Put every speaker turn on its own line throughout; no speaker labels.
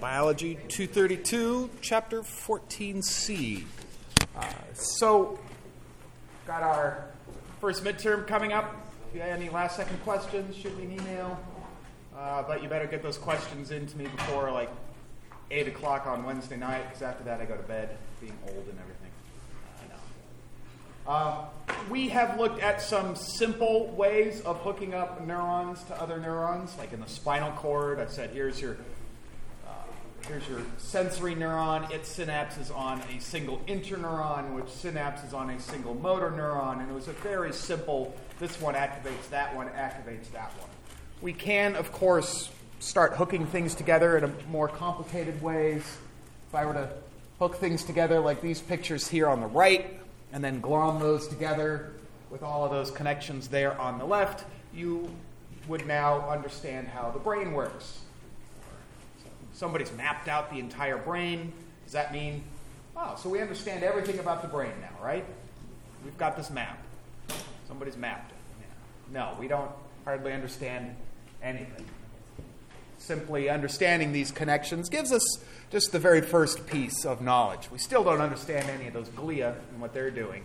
Biology 232, Chapter 14C. Uh, so, got our first midterm coming up. If you have any last second questions, shoot me an email. Uh, but you better get those questions in to me before like 8 o'clock on Wednesday night, because after that I go to bed, being old and everything. I know. Uh, we have looked at some simple ways of hooking up neurons to other neurons, like in the spinal cord. I've said, here's your here's your sensory neuron. Its synapse is on a single interneuron, which synapses on a single motor neuron. And it was a very simple this one activates that one, activates that one. We can, of course, start hooking things together in a more complicated ways. If I were to hook things together like these pictures here on the right, and then glom those together with all of those connections there on the left, you would now understand how the brain works somebody's mapped out the entire brain. Does that mean, oh, so we understand everything about the brain now, right? We've got this map. Somebody's mapped it. No, we don't hardly understand anything. Simply understanding these connections gives us just the very first piece of knowledge. We still don't understand any of those glia and what they're doing.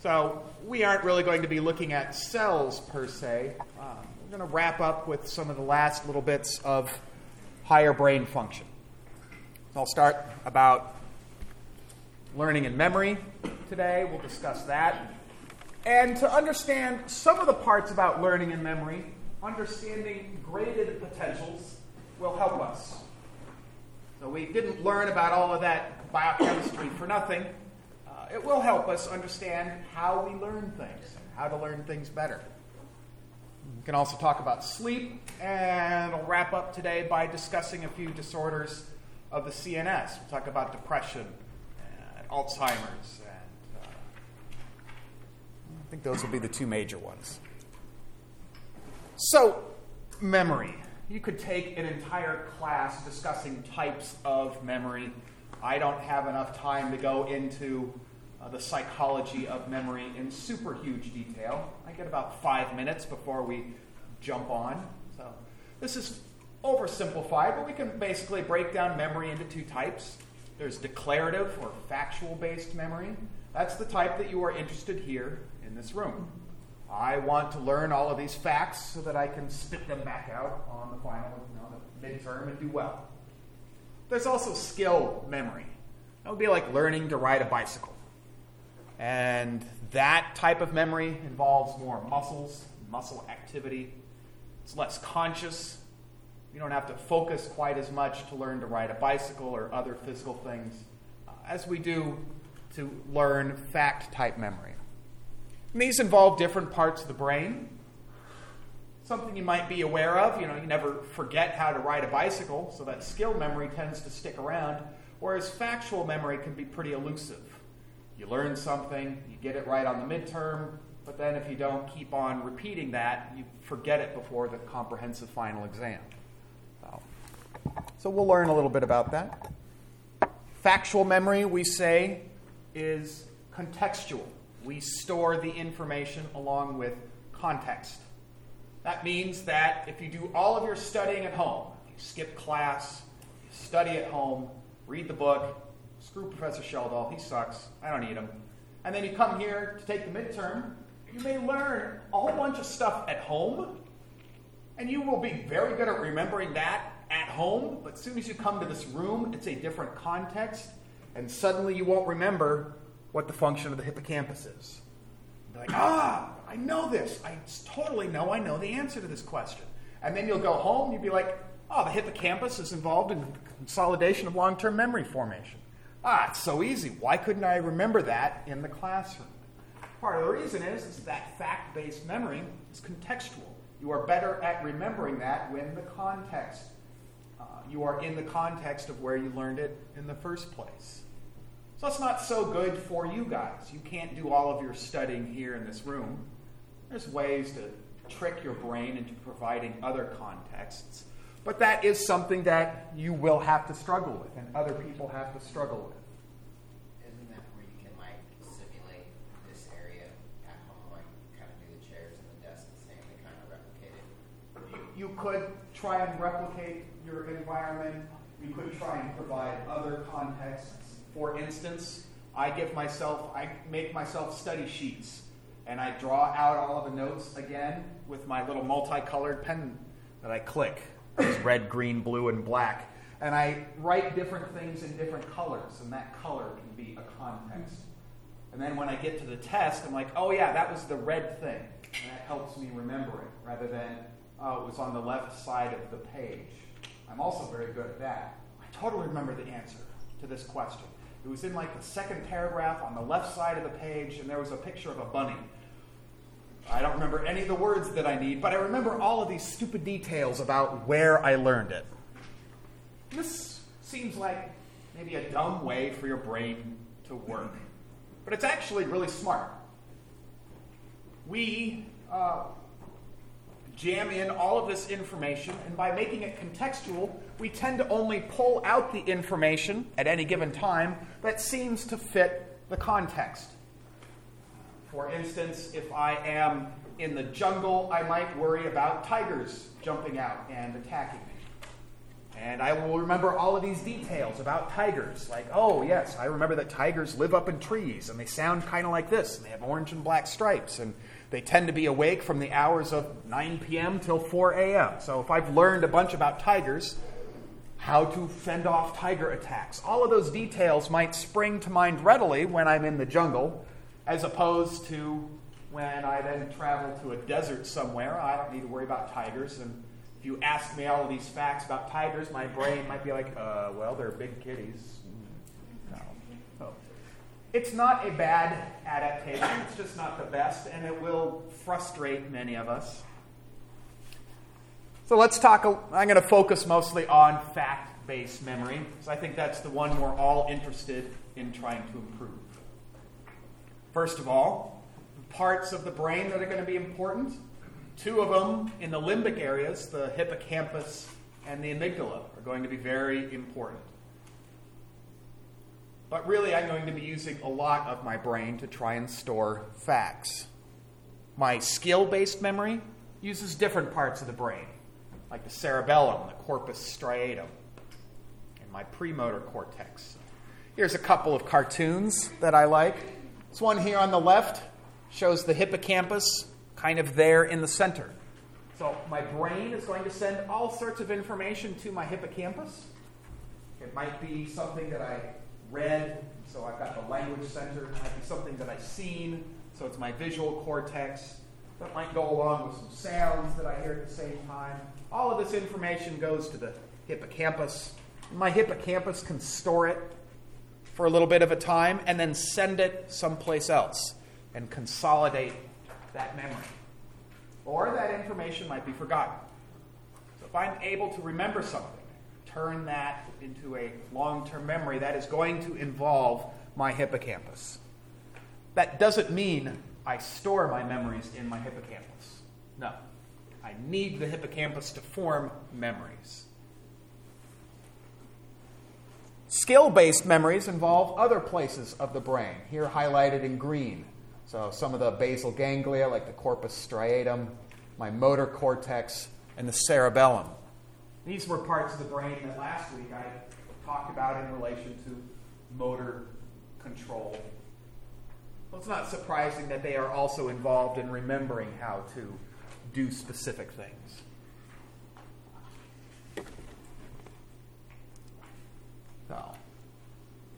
So, we aren't really going to be looking at cells per se. We're going to wrap up with some of the last little bits of higher brain function. So I'll start about learning and memory today. We'll discuss that. And to understand some of the parts about learning and memory, understanding graded potentials will help us. So we didn't learn about all of that biochemistry for nothing. Uh, it will help us understand how we learn things, how to learn things better. We can also talk about sleep, and I'll wrap up today by discussing a few disorders of the CNS. We'll talk about depression, and Alzheimer's, and uh, I think those will be the two major ones. So, memory. You could take an entire class discussing types of memory. I don't have enough time to go into uh, the psychology of memory in super huge detail. I get about five minutes before we jump on. So this is oversimplified, but we can basically break down memory into two types. There's declarative or factual based memory. That's the type that you are interested here in this room. I want to learn all of these facts so that I can spit them back out on the final know, the midterm and do well. There's also skill memory. That would be like learning to ride a bicycle. And that type of memory involves more muscles, muscle activity. It's less conscious. You don't have to focus quite as much to learn to ride a bicycle or other physical things uh, as we do to learn fact type memory. And these involve different parts of the brain. Something you might be aware of, you know, you never forget how to ride a bicycle, so that skill memory tends to stick around, whereas factual memory can be pretty elusive. You learn something, you get it right on the midterm, but then if you don't keep on repeating that, you forget it before the comprehensive final exam. So, so we'll learn a little bit about that. Factual memory, we say, is contextual. We store the information along with context. That means that if you do all of your studying at home, you skip class, study at home, read the book, Screw Professor Sheldahl, he sucks. I don't need him. And then you come here to take the midterm. You may learn a whole bunch of stuff at home, and you will be very good at remembering that at home. But as soon as you come to this room, it's a different context, and suddenly you won't remember what the function of the hippocampus is. You're like, ah, I know this. I totally know I know the answer to this question. And then you'll go home you'll be like, oh, the hippocampus is involved in consolidation of long term memory formation. Ah, it's so easy. Why couldn't I remember that in the classroom? Part of the reason is, is that fact based memory is contextual. You are better at remembering that when the context, uh, you are in the context of where you learned it in the first place. So that's not so good for you guys. You can't do all of your studying here in this room. There's ways to trick your brain into providing other contexts but that is something that you will have to struggle with, and other people have to struggle with.
Isn't that where you can like simulate this area at home, like kind of do the chairs and the desks the same, to kind of replicate it?
You, you could try and replicate your environment. You could try and provide other contexts. For instance, I give myself, I make myself study sheets and I draw out all of the notes again with my little multicolored pen that I click. It's red, green, blue, and black. And I write different things in different colors, and that color can be a context. And then when I get to the test, I'm like, oh yeah, that was the red thing. And that helps me remember it rather than, oh, it was on the left side of the page. I'm also very good at that. I totally remember the answer to this question. It was in like the second paragraph on the left side of the page, and there was a picture of a bunny. I don't remember any of the words that I need, but I remember all of these stupid details about where I learned it. This seems like maybe a dumb way for your brain to work, but it's actually really smart. We uh, jam in all of this information, and by making it contextual, we tend to only pull out the information at any given time that seems to fit the context. For instance, if I am in the jungle, I might worry about tigers jumping out and attacking me. And I will remember all of these details about tigers. Like, oh, yes, I remember that tigers live up in trees and they sound kind of like this. And they have orange and black stripes. And they tend to be awake from the hours of 9 p.m. till 4 a.m. So if I've learned a bunch about tigers, how to fend off tiger attacks, all of those details might spring to mind readily when I'm in the jungle, as opposed to when I then travel to a desert somewhere. I don't need to worry about tigers. And if you ask me all of these facts about tigers, my brain might be like, uh, well, they're big kitties. No. So, it's not a bad adaptation, it's just not the best, and it will frustrate many of us. So let's talk. I'm going to focus mostly on fact based memory, because I think that's the one we're all interested in trying to improve. First of all, parts of the brain that are going to be important Two of them in the limbic areas, the hippocampus and the amygdala, are going to be very important. But really, I'm going to be using a lot of my brain to try and store facts. My skill based memory uses different parts of the brain, like the cerebellum, the corpus striatum, and my premotor cortex. Here's a couple of cartoons that I like. This one here on the left shows the hippocampus kind of there in the center. So my brain is going to send all sorts of information to my hippocampus. It might be something that I read, so I've got the language center. It might be something that I've seen, so it's my visual cortex. That might go along with some sounds that I hear at the same time. All of this information goes to the hippocampus. My hippocampus can store it for a little bit of a time and then send it someplace else and consolidate that memory. Or that information might be forgotten. So if I'm able to remember something, turn that into a long term memory, that is going to involve my hippocampus. That doesn't mean I store my memories in my hippocampus. No. I need the hippocampus to form memories. Skill based memories involve other places of the brain, here highlighted in green. So some of the basal ganglia, like the corpus striatum, my motor cortex, and the cerebellum. These were parts of the brain that last week I talked about in relation to motor control. Well, it's not surprising that they are also involved in remembering how to do specific things. So,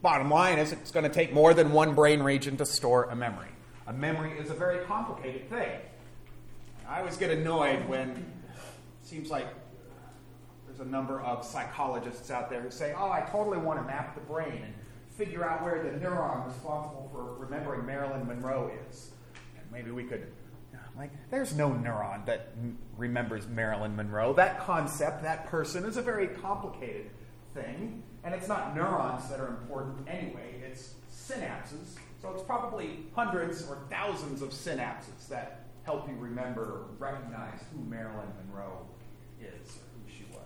bottom line is it's going to take more than one brain region to store a memory. A memory is a very complicated thing. I always get annoyed when it seems like there's a number of psychologists out there who say, Oh, I totally want to map the brain and figure out where the neuron responsible for remembering Marilyn Monroe is. And maybe we could. Like, there's no neuron that remembers Marilyn Monroe. That concept, that person, is a very complicated thing. And it's not neurons that are important anyway, it's synapses so it's probably hundreds or thousands of synapses that help you remember or recognize who Marilyn Monroe is or who she was.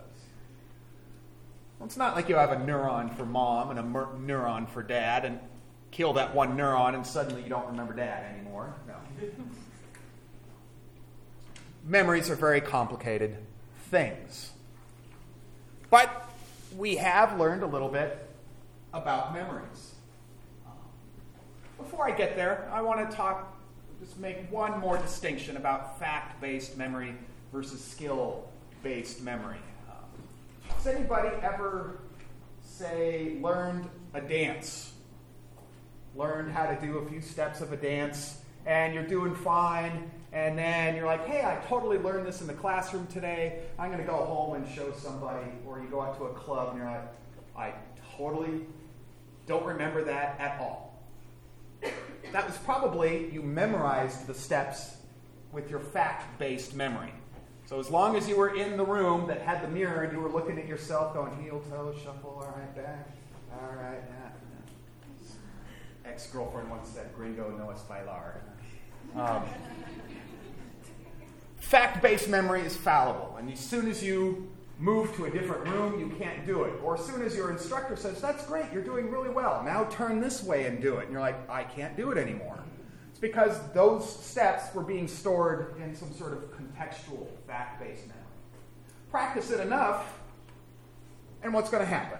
Well, it's not like you have a neuron for mom and a mer- neuron for dad and kill that one neuron and suddenly you don't remember dad anymore. No. Memories are very complicated things. but we have learned a little bit about memories. Before I get there, I want to talk, just make one more distinction about fact based memory versus skill based memory. Um, has anybody ever, say, learned a dance? Learned how to do a few steps of a dance, and you're doing fine, and then you're like, hey, I totally learned this in the classroom today. I'm going to go home and show somebody. Or you go out to a club and you're like, I totally don't remember that at all. That was probably you memorized the steps with your fact based memory. So as long as you were in the room that had the mirror and you were looking at yourself going heel, toe, shuffle, all right, back, all right, yeah. Ex girlfriend once said, Gringo no es bailar. Um, fact based memory is fallible, and as soon as you move to a different room, you can't do it. Or as soon as your instructor says, That's great, you're doing really well, now turn this way and do it. And you're like, I can't do it anymore. It's because those steps were being stored in some sort of contextual, fact based memory. Practice it enough, and what's going to happen?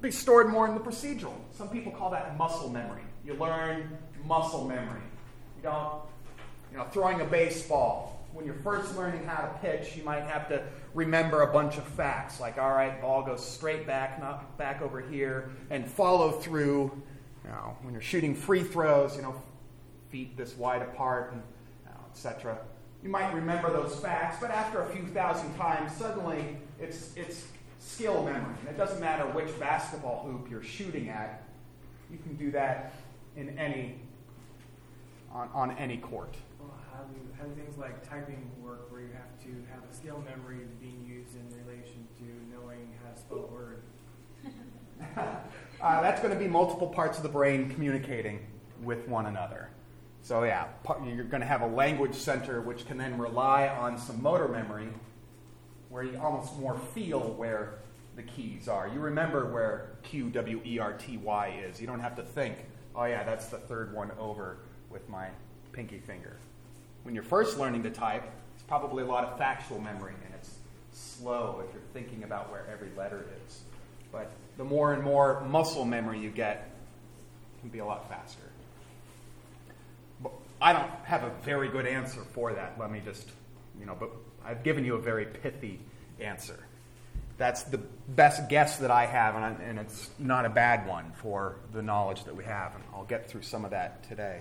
Be stored more in the procedural. Some people call that muscle memory. You learn muscle memory. You don't, you know, throwing a baseball. When you're first learning how to pitch, you might have to remember a bunch of facts, like, all right, ball goes straight back, not back over here, and follow through. You know, when you're shooting free throws, you know, feet this wide apart, and you know, etc. You might remember those facts, but after a few thousand times, suddenly it's it's skill memory. And it doesn't matter which basketball hoop you're shooting at. You can do that in any on, on any court.
Well, how do, how do things like typing work where you have to have a skill memory being used in relation to knowing how to spell a word?
uh, that's going to be multiple parts of the brain communicating with one another. So, yeah, you're going to have a language center which can then rely on some motor memory where you almost more feel where the keys are. You remember where Q, W, E, R, T, Y is. You don't have to think, oh, yeah, that's the third one over with my pinky finger. When you're first learning to type, it's probably a lot of factual memory and it's slow if you're thinking about where every letter is. But the more and more muscle memory you get, can be a lot faster. But I don't have a very good answer for that. Let me just, you know, but I've given you a very pithy answer. That's the best guess that I have, and, and it's not a bad one for the knowledge that we have. And I'll get through some of that today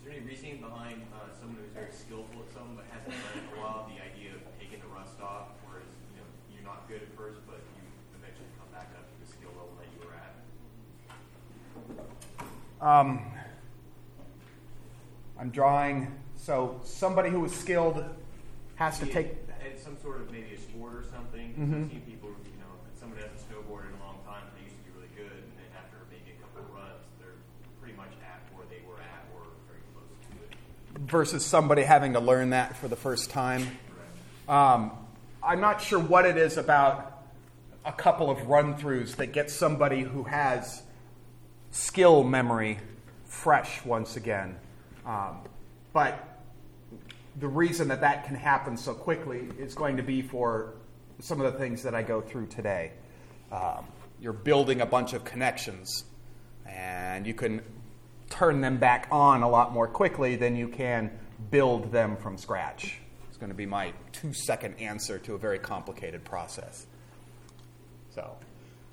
Is
there any reasoning behind uh, someone who's very skillful at something but hasn't learned for a while the idea of taking the rust off, whereas you know you're not good at first, but you eventually come back up to the skill level that you were at?
Um, I'm drawing. So somebody who is skilled has to take.
At some sort of maybe a sport or something.
Mm-hmm.
I've seen people, you know, somebody hasn't snowboarded in a long time, they used to be really good, and then after maybe a couple of runs, they're pretty much at where they were at or very close to it.
versus somebody having to learn that for the first time. Um, I'm not sure what it is about a couple of run throughs that gets somebody who has skill memory fresh once again. Um, but the reason that that can happen so quickly is going to be for some of the things that I go through today. Um, you're building a bunch of connections, and you can turn them back on a lot more quickly than you can build them from scratch. It's going to be my two second answer to a very complicated process. So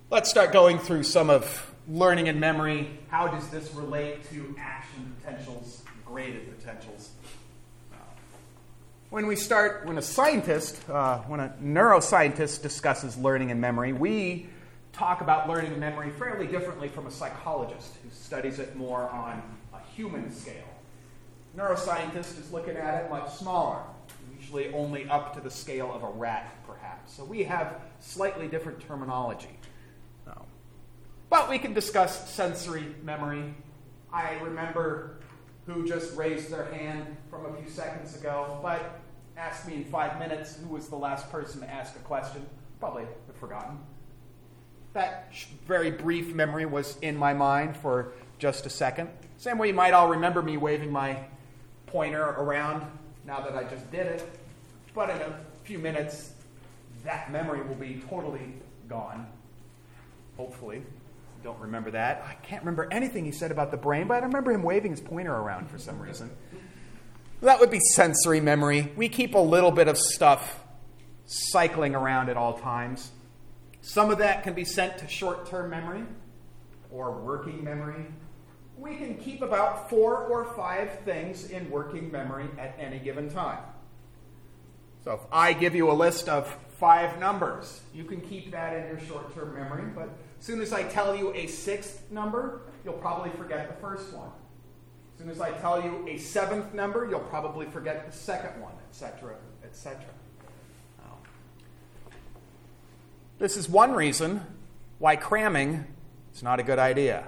let's start going through some of learning and memory. How does this relate to action potentials, graded potentials? When we start, when a scientist, uh, when a neuroscientist discusses learning and memory, we talk about learning and memory fairly differently from a psychologist who studies it more on a human scale. Neuroscientist is looking at it much smaller, usually only up to the scale of a rat, perhaps. So we have slightly different terminology. No. But we can discuss sensory memory. I remember who just raised their hand from a few seconds ago, but ask me in five minutes who was the last person to ask a question. Probably have forgotten. That very brief memory was in my mind for just a second. Same way you might all remember me waving my pointer around now that I just did it. But in a few minutes, that memory will be totally gone. Hopefully. Don't remember that. I can't remember anything he said about the brain, but I remember him waving his pointer around for some reason. That would be sensory memory. We keep a little bit of stuff cycling around at all times. Some of that can be sent to short term memory or working memory. We can keep about four or five things in working memory at any given time. So if I give you a list of five numbers, you can keep that in your short term memory, but as soon as I tell you a sixth number, you'll probably forget the first one. As soon as I tell you a seventh number, you'll probably forget the second one, etc., etc. Um, this is one reason why cramming is not a good idea.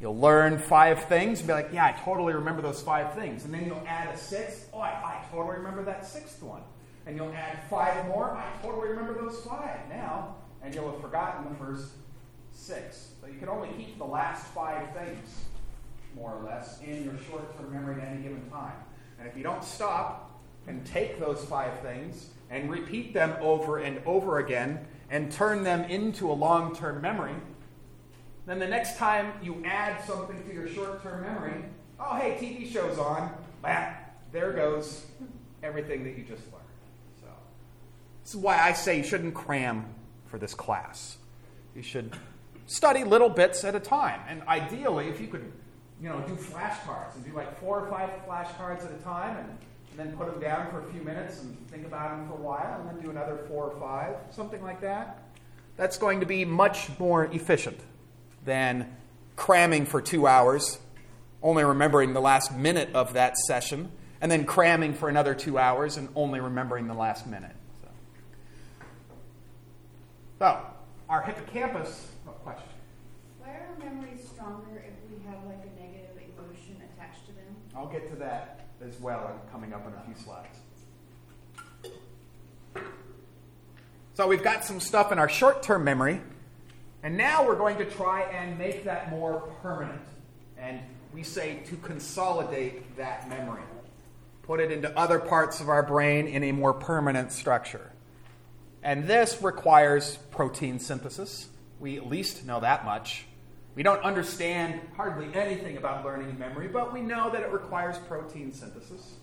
You'll learn five things and be like, yeah, I totally remember those five things. And then you'll add a sixth. Oh, I, I totally remember that sixth one. And you'll add five more. I totally remember those five now. And you'll have forgotten the first six. So you can only keep the last five things, more or less, in your short term memory at any given time. And if you don't stop and take those five things and repeat them over and over again, and turn them into a long term memory, then the next time you add something to your short term memory, oh, hey, TV show's on, bah, there goes everything that you just learned. So, this is why I say you shouldn't cram for this class. You should study little bits at a time. And ideally, if you could, you know, do flashcards and do like four or five flashcards at a time and and then put them down for a few minutes and think about them for a while, and then do another four or five, something like that. That's going to be much more efficient than cramming for two hours, only remembering the last minute of that session, and then cramming for another two hours and only remembering the last minute. So, so our hippocampus. Oh, question.
Why are memories stronger if we have like a negative emotion attached to them?
I'll get to that as well coming up in a few slides. So we've got some stuff in our short term memory, and now we're going to try and make that more permanent. And we say to consolidate that memory, put it into other parts of our brain in a more permanent structure. And this requires protein synthesis. We at least know that much. We don't understand hardly anything about learning and memory, but we know that it requires protein synthesis.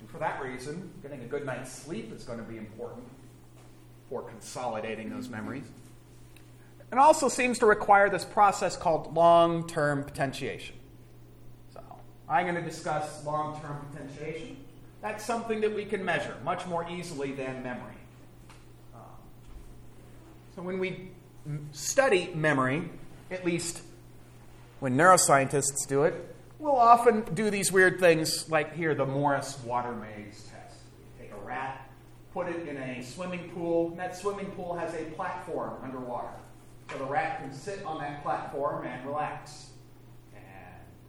And for that reason, getting a good night's sleep is going to be important for consolidating those memories. It also seems to require this process called long term potentiation. So, I'm going to discuss long term potentiation. That's something that we can measure much more easily than memory. Um, so, when we study memory, at least when neuroscientists do it, we'll often do these weird things like here the Morris water maze test. Take a rat, put it in a swimming pool, and that swimming pool has a platform underwater. So the rat can sit on that platform and relax. And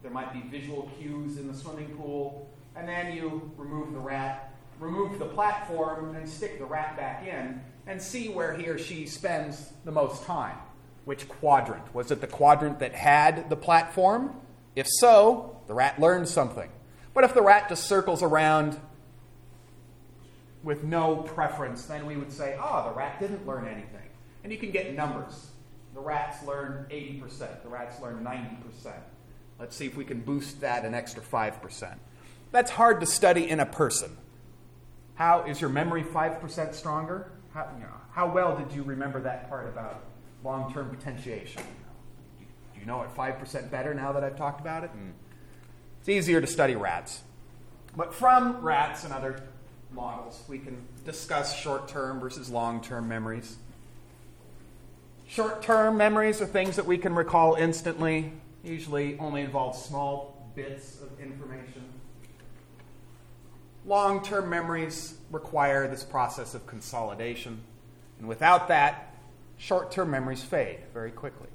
there might be visual cues in the swimming pool. And then you remove the rat, remove the platform, and stick the rat back in and see where he or she spends the most time. Which quadrant? Was it the quadrant that had the platform? If so, the rat learned something. But if the rat just circles around with no preference, then we would say, oh, the rat didn't learn anything. And you can get numbers. The rats learn 80%, the rats learn 90%. Let's see if we can boost that an extra 5%. That's hard to study in a person. How is your memory 5% stronger? How, you know, how well did you remember that part about long term potentiation. Do you know it 5% better now that I've talked about it? Mm. It's easier to study rats. But from rats and other models, we can discuss short term versus long term memories. Short term memories are things that we can recall instantly, usually only involve small bits of information. Long term memories require this process of consolidation. And without that, short term memories fade very quickly.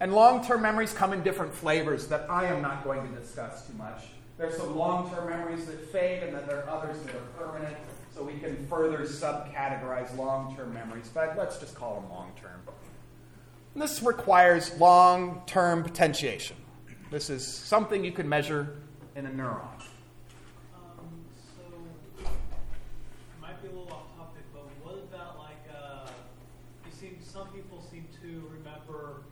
And long term memories come in different flavors that I am not going to discuss too much. There's some long term memories that fade, and then there are others that are permanent, so we can further subcategorize long term memories, but let's just call them long term. This requires long term potentiation. This is something you can measure in a neuron.
Um, so, my be a little off topic, but what about like uh, you seem some people seem to remember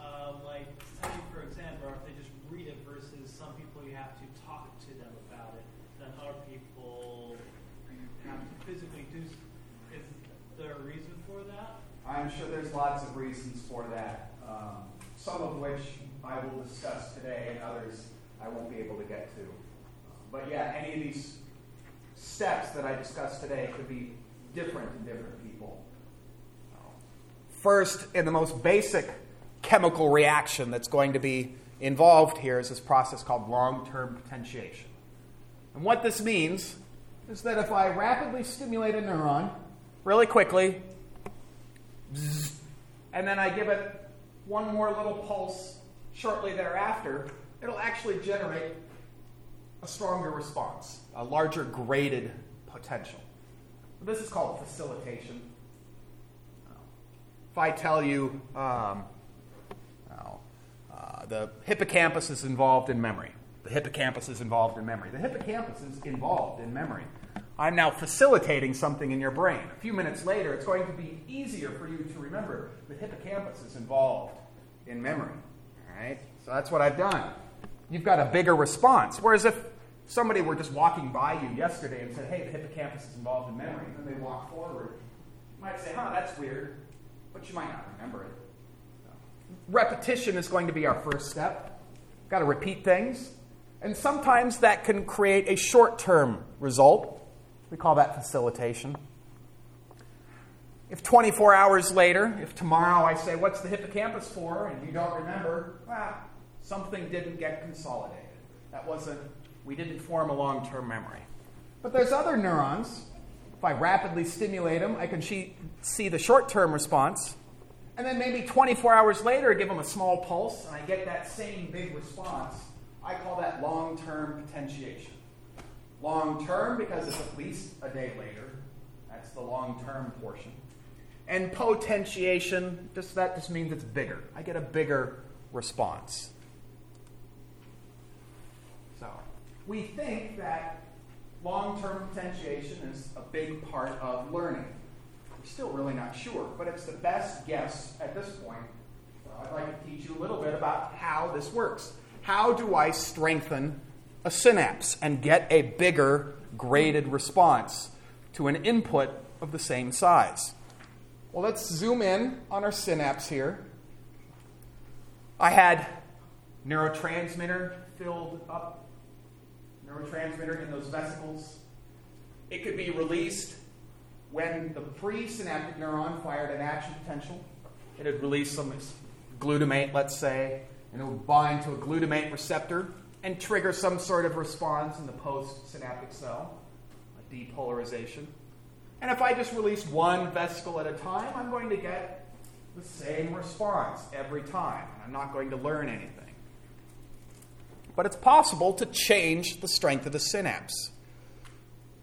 uh, like studying for exam, or if they just read it, versus some people you have to talk to them about it, and other people you have to physically do. s- Is there a reason for that?
I'm sure there's lots of reasons for that, um, some of which Today, and others I won't be able to get to. But yeah, any of these steps that I discussed today could be different in different people. First, in the most basic chemical reaction that's going to be involved here is this process called long term potentiation. And what this means is that if I rapidly stimulate a neuron really quickly, and then I give it one more little pulse shortly thereafter, it'll actually generate a stronger response, a larger graded potential. This is called facilitation. If I tell you um, uh, the hippocampus is involved in memory, the hippocampus is involved in memory, the hippocampus is involved in memory. I'm now facilitating something in your brain. A few minutes later, it's going to be easier for you to remember the hippocampus is involved in memory. Right? So that's what I've done. You've got a bigger response. Whereas if somebody were just walking by you yesterday and said, hey, the hippocampus is involved in memory, and then they walk forward, you might say, huh, that's weird, but you might not remember it. Repetition is going to be our first step. We've Got to repeat things. And sometimes that can create a short term result. We call that facilitation. If 24 hours later, if tomorrow I say, What's the hippocampus for? and you don't remember, well, something didn't get consolidated. That wasn't, we didn't form a long term memory. But there's other neurons. If I rapidly stimulate them, I can see, see the short term response. And then maybe 24 hours later, I give them a small pulse, and I get that same big response. I call that long term potentiation. Long term because it's at least a day later. That's the long term portion. And potentiation, just that just means it's bigger. I get a bigger response. So we think that long term potentiation is a big part of learning. We're still really not sure, but it's the best guess at this point. So I'd like to teach you a little bit about how this works. How do I strengthen a synapse and get a bigger graded response to an input of the same size? Well, let's zoom in on our synapse here. I had neurotransmitter filled up, neurotransmitter in those vesicles. It could be released when the presynaptic neuron fired an action potential. It would release some glutamate, let's say, and it would bind to a glutamate receptor and trigger some sort of response in the postsynaptic cell, a depolarization. And if I just release one vesicle at a time, I'm going to get the same response every time. I'm not going to learn anything. But it's possible to change the strength of the synapse.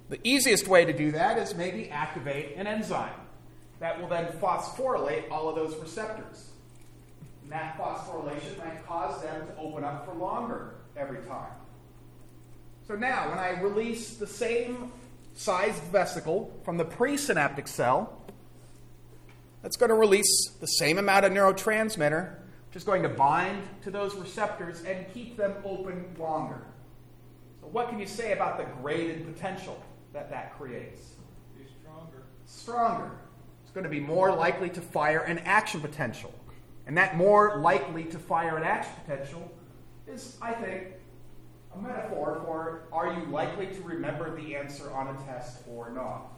The easiest way to do that is maybe activate an enzyme that will then phosphorylate all of those receptors. And that phosphorylation might cause them to open up for longer every time. So now, when I release the same sized vesicle from the presynaptic cell, that's going to release the same amount of neurotransmitter, which is going to bind to those receptors and keep them open longer. So, what can you say about the graded potential that that creates?
Be stronger.
Stronger. It's going to be more likely to fire an action potential. And that more likely to fire an action potential is, I think, a metaphor for are you likely to remember the answer on a test or not?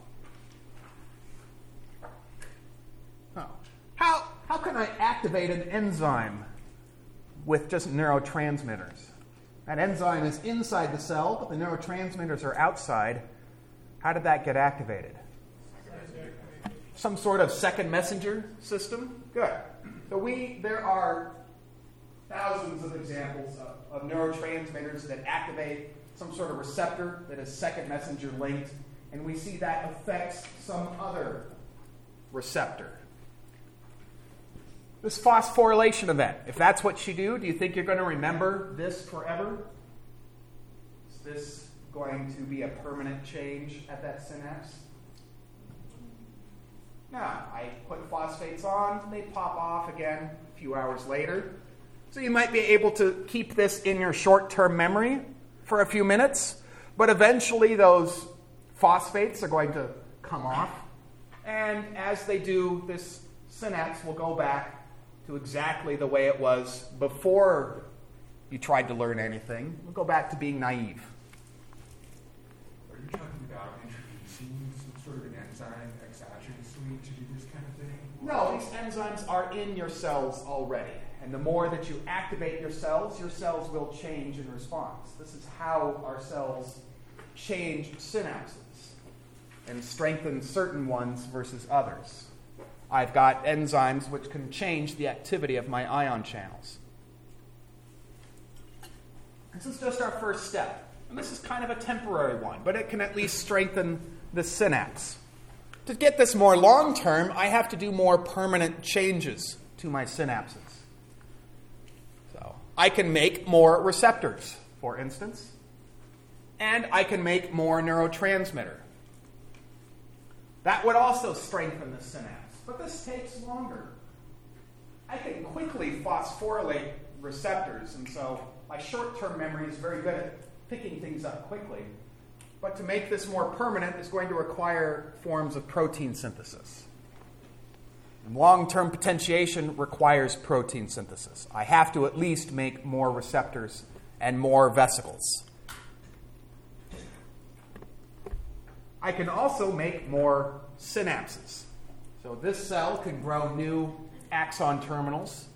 Huh. How, how can I activate an enzyme with just neurotransmitters? That enzyme is inside the cell, but the neurotransmitters are outside. How did that get activated? Some sort of second messenger system? Good. So we there are thousands of examples of, of neurotransmitters that activate some sort of receptor that is second messenger linked, and we see that affects some other receptor. This phosphorylation event, if that's what you do, do you think you're going to remember this forever? Is this going to be a permanent change at that synapse? Now, I put phosphates on, they pop off again a few hours later. So you might be able to keep this in your short term memory for a few minutes, but eventually those phosphates are going to come off. And as they do, this synapse will go back to exactly the way it was before you tried to learn anything. We'll go back to being naive.
Are you talking about introducing some sort of an enzyme exogenous to do this kind of thing?
No, these enzymes are in your cells already. And the more that you activate your cells, your cells will change in response. This is how our cells change synapses and strengthen certain ones versus others. I've got enzymes which can change the activity of my ion channels. This is just our first step. And this is kind of a temporary one, but it can at least strengthen the synapse. To get this more long term, I have to do more permanent changes to my synapses. I can make more receptors, for instance, and I can make more neurotransmitter. That would also strengthen the synapse, but this takes longer. I can quickly phosphorylate receptors, and so my short term memory is very good at picking things up quickly. But to make this more permanent is going to require forms of protein synthesis. Long term potentiation requires protein synthesis. I have to at least make more receptors and more vesicles. I can also make more synapses. So this cell can grow new axon terminals,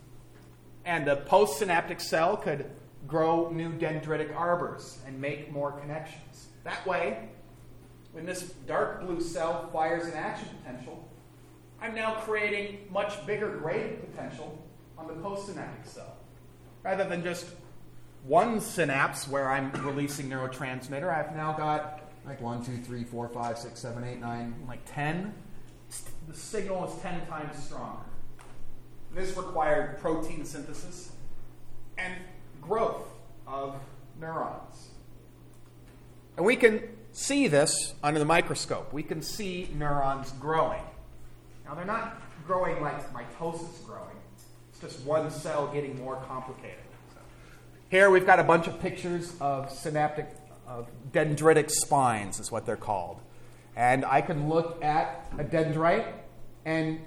and the postsynaptic cell could grow new dendritic arbors and make more connections. That way, when this dark blue cell fires an action potential, I'm now creating much bigger graded potential on the postsynaptic cell. Rather than just one synapse where I'm releasing neurotransmitter, I've now got like one, two, three, four, five, six, seven, eight, nine, like 10. The signal is 10 times stronger. This required protein synthesis and growth of neurons. And we can see this under the microscope. We can see neurons growing. Now, they're not growing like mitosis growing, it's just one cell getting more complicated. Here we've got a bunch of pictures of synaptic, of dendritic spines, is what they're called. And I can look at a dendrite and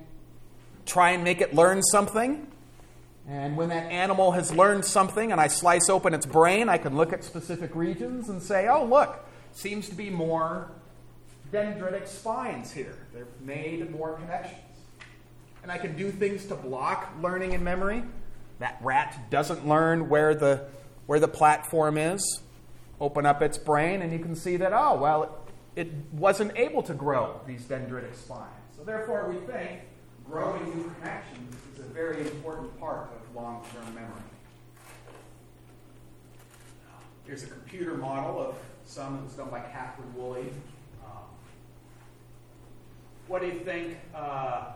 try and make it learn something. And when that animal has learned something and I slice open its brain, I can look at specific regions and say, oh, look, seems to be more dendritic spines here. They've made more connections. And I can do things to block learning and memory. That rat doesn't learn where the, where the platform is. Open up its brain, and you can see that, oh, well, it, wasn't able to grow these dendritic spines. So, therefore, we think growing new connections is a very important part of long term memory. Here's a computer model of some that was done by Catherine Woolley. What do you think? Uh,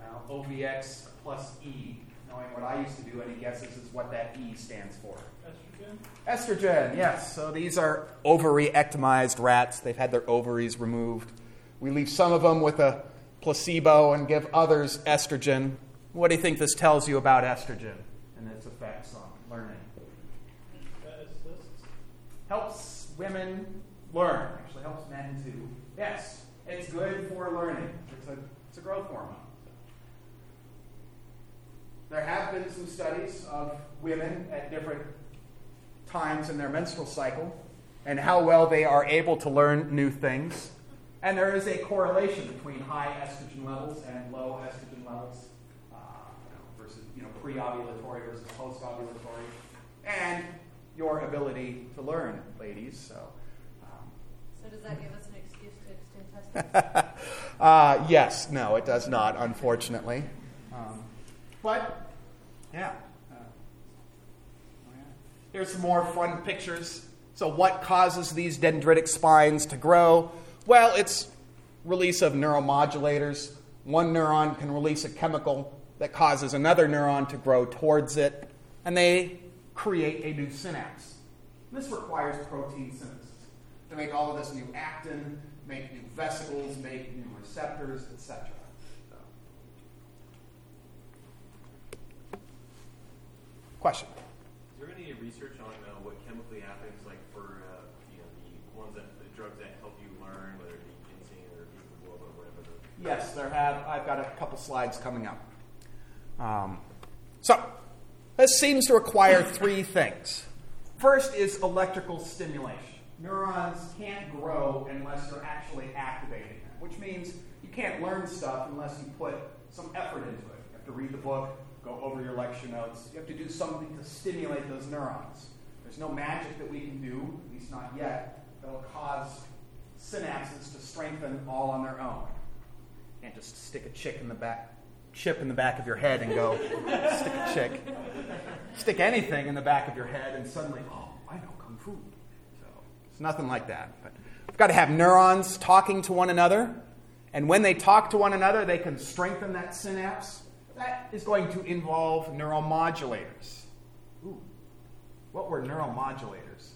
well, OVX plus E, knowing what I used to do, any guesses is what that E stands for?
Estrogen?
Estrogen, yes. So these are ovary ectomized rats. They've had their ovaries removed. We leave some of them with a placebo and give others estrogen. What do you think this tells you about estrogen and its effects on learning? Helps women learn. Actually, helps men too. Yes, it's good for learning. It's a, it's a growth hormone. There have been some studies of women at different times in their menstrual cycle and how well they are able to learn new things. And there is a correlation between high estrogen levels and low estrogen levels uh, versus you know, pre-ovulatory versus post-ovulatory, and your ability to learn, ladies. So, um,
So does that give us an excuse to extend testing?
uh, yes, no, it does not, unfortunately. Um, but yeah. Uh, yeah. Here's some more fun pictures. So, what causes these dendritic spines to grow? Well, it's release of neuromodulators. One neuron can release a chemical that causes another neuron to grow towards it, and they create a new synapse. This requires protein synthesis to make all of this new actin, make new vesicles, make new receptors, etc. Question.
Is there any research on uh, what chemically happens, like for uh, you know the ones that the drugs that help you learn, whether it be ginseng or or whatever? The,
Yes, there have. I've got a couple slides coming up. Um, so, this seems to require three things. First is electrical stimulation. Neurons can't grow unless you're actually activating them, which means you can't learn stuff unless you put some effort into it. You have to read the book, go over your lecture notes. You have to do something to stimulate those neurons. There's no magic that we can do, at least not yet, that'll cause synapses to strengthen all on their own. Can't just stick a chick in the back, chip in the back of your head and go stick a chick. Stick anything in the back of your head and suddenly, oh, I know kung fu. It's nothing like that. But we've got to have neurons talking to one another, and when they talk to one another, they can strengthen that synapse. That is going to involve neuromodulators. Ooh, what were neuromodulators?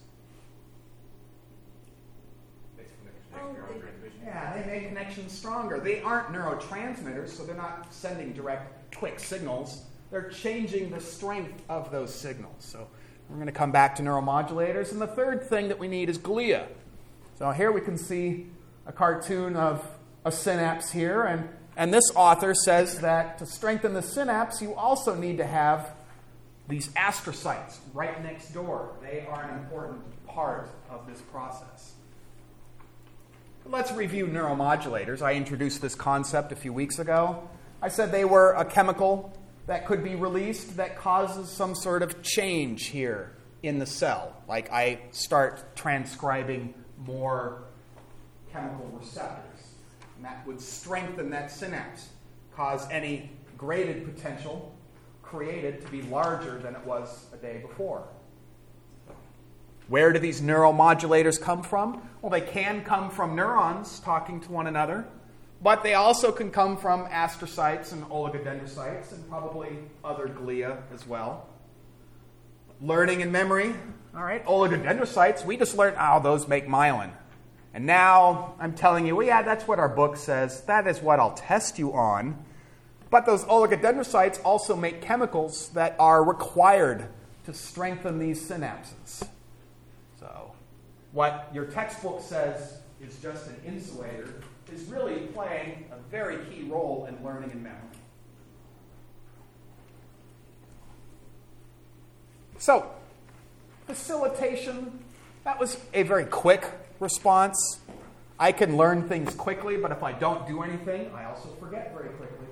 Oh, they-
Yeah, they make connections stronger. They aren't neurotransmitters, so they're not sending direct, quick signals. They're changing the strength of those signals. So we're going to come back to neuromodulators. And the third thing that we need is glia. So here we can see a cartoon of a synapse here. And, and this author says that to strengthen the synapse, you also need to have these astrocytes right next door. They are an important part of this process. Let's review neuromodulators. I introduced this concept a few weeks ago. I said they were a chemical that could be released that causes some sort of change here in the cell. Like I start transcribing more chemical receptors. And that would strengthen that synapse, cause any graded potential created to be larger than it was a day before. Where do these neuromodulators come from? Well, they can come from neurons talking to one another, but they also can come from astrocytes and oligodendrocytes and probably other glia as well. Learning and memory. All right, oligodendrocytes, we just learned, oh, those make myelin. And now I'm telling you, well, yeah, that's what our book says. That is what I'll test you on. But those oligodendrocytes also make chemicals that are required to strengthen these synapses. So, what your textbook says is just an insulator is really playing a very key role in learning and memory. So, facilitation, that was a very quick response. I can learn things quickly, but if I don't do anything, I also forget very quickly.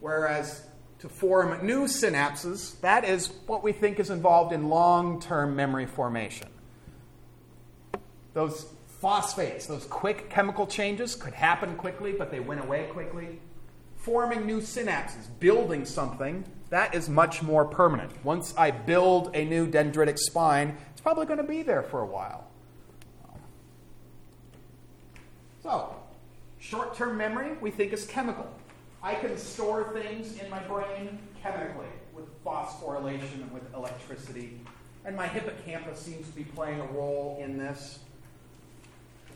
Whereas to form new synapses, that is what we think is involved in long term memory formation. Those phosphates, those quick chemical changes, could happen quickly, but they went away quickly. Forming new synapses, building something, that is much more permanent. Once I build a new dendritic spine, it's probably going to be there for a while. So, short term memory we think is chemical. I can store things in my brain chemically with phosphorylation and with electricity. And my hippocampus seems to be playing a role in this.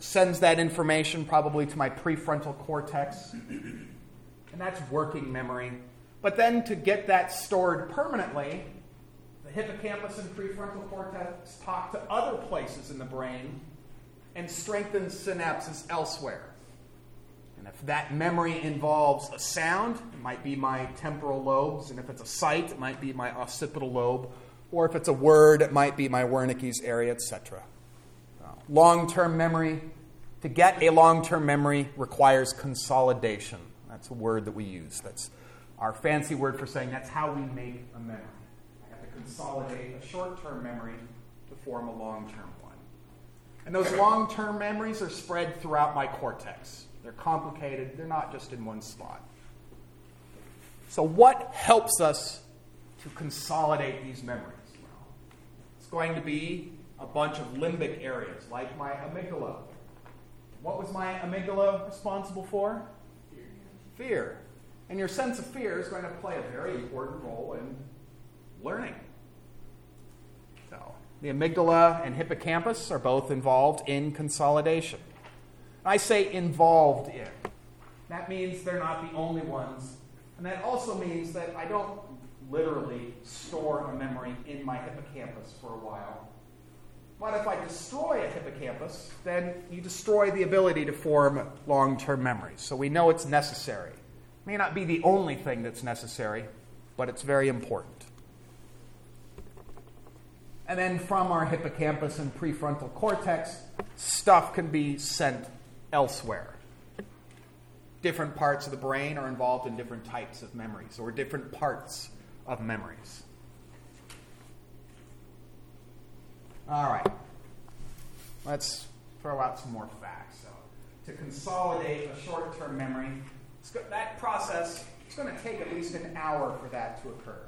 Sends that information probably to my prefrontal cortex. And that's working memory. But then to get that stored permanently, the hippocampus and prefrontal cortex talk to other places in the brain and strengthen synapses elsewhere. And if that memory involves a sound, it might be my temporal lobes. And if it's a sight, it might be my occipital lobe. Or if it's a word, it might be my Wernicke's area, etc. Long term memory, to get a long term memory requires consolidation. That's a word that we use. That's our fancy word for saying that's how we make a memory. I have to consolidate a short term memory to form a long term one. And those long term memories are spread throughout my cortex. They're complicated, they're not just in one spot. So, what helps us to consolidate these memories? Well, it's going to be a bunch of limbic areas, like my amygdala. What was my amygdala responsible for? Fear. And your sense of fear is going to play a very important role in learning. So, The amygdala and hippocampus are both involved in consolidation. I say involved in. That means they're not the only ones. And that also means that I don't literally store a memory in my hippocampus for a while. But if I destroy a hippocampus, then you destroy the ability to form long term memories. So we know it's necessary. It may not be the only thing that's necessary, but it's very important. And then from our hippocampus and prefrontal cortex, stuff can be sent elsewhere. Different parts of the brain are involved in different types of memories or different parts of memories. All right. Let's throw out some more facts. So, to consolidate a short term memory, that process, it's going to take at least an hour for that to occur.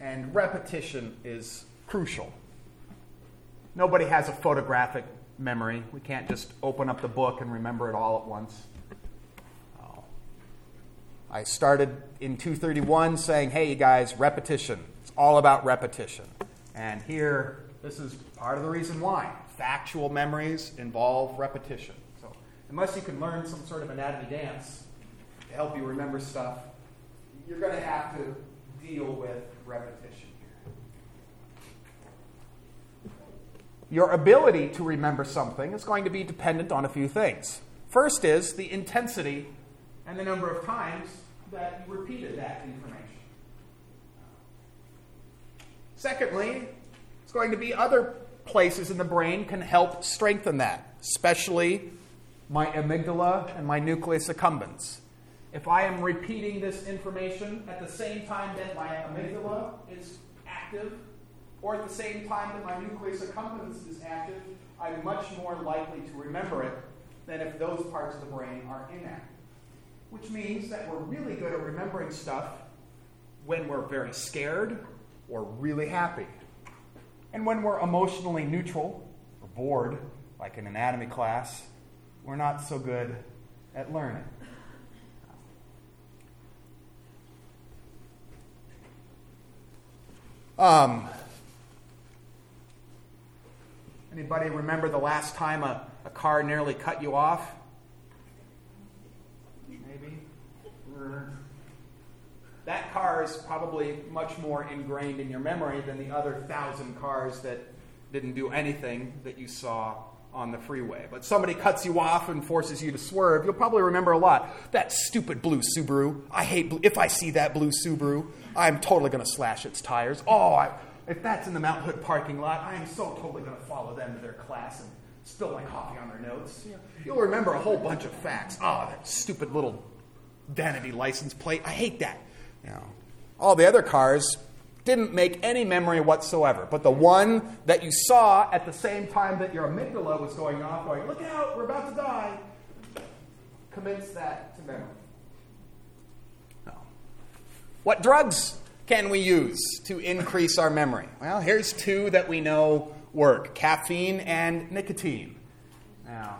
And repetition is crucial. Nobody has a photographic memory. We can't just open up the book and remember it all at once. Oh. I started in 231 saying, hey, you guys, repetition. It's all about repetition. And here, this is part of the reason why. Factual memories involve repetition. So, unless you can learn some sort of anatomy dance to help you remember stuff, you're going to have to deal with repetition here. Your ability to remember something is going to be dependent on a few things. First is the intensity and the number of times that you repeated that information. Secondly, going to be other places in the brain can help strengthen that, especially my amygdala and my nucleus accumbens. If I am repeating this information at the same time that my amygdala is active, or at the same time that my nucleus accumbens is active, I'm much more likely to remember it than if those parts of the brain are inactive. Which means that we're really good at remembering stuff when we're very scared or really happy. And when we're emotionally neutral or bored, like in anatomy class, we're not so good at learning. Um, anybody remember the last time a, a car nearly cut you off? Maybe? That car is probably much more ingrained in your memory than the other thousand cars that didn't do anything that you saw on the freeway. But somebody cuts you off and forces you to swerve, you'll probably remember a lot. That stupid blue Subaru. I hate blue. If I see that blue Subaru, I'm totally going to slash its tires. Oh, I, if that's in the Mount Hood parking lot, I am so totally going to follow them to their class and spill my coffee on their notes. You'll remember a whole bunch of facts. Oh, that stupid little vanity license plate. I hate that. Know, all the other cars didn't make any memory whatsoever. But the one that you saw at the same time that your amygdala was going off, going, look out, we're about to die, commits that to memory. No. What drugs can we use to increase our memory? Well, here's two that we know work caffeine and nicotine. Now,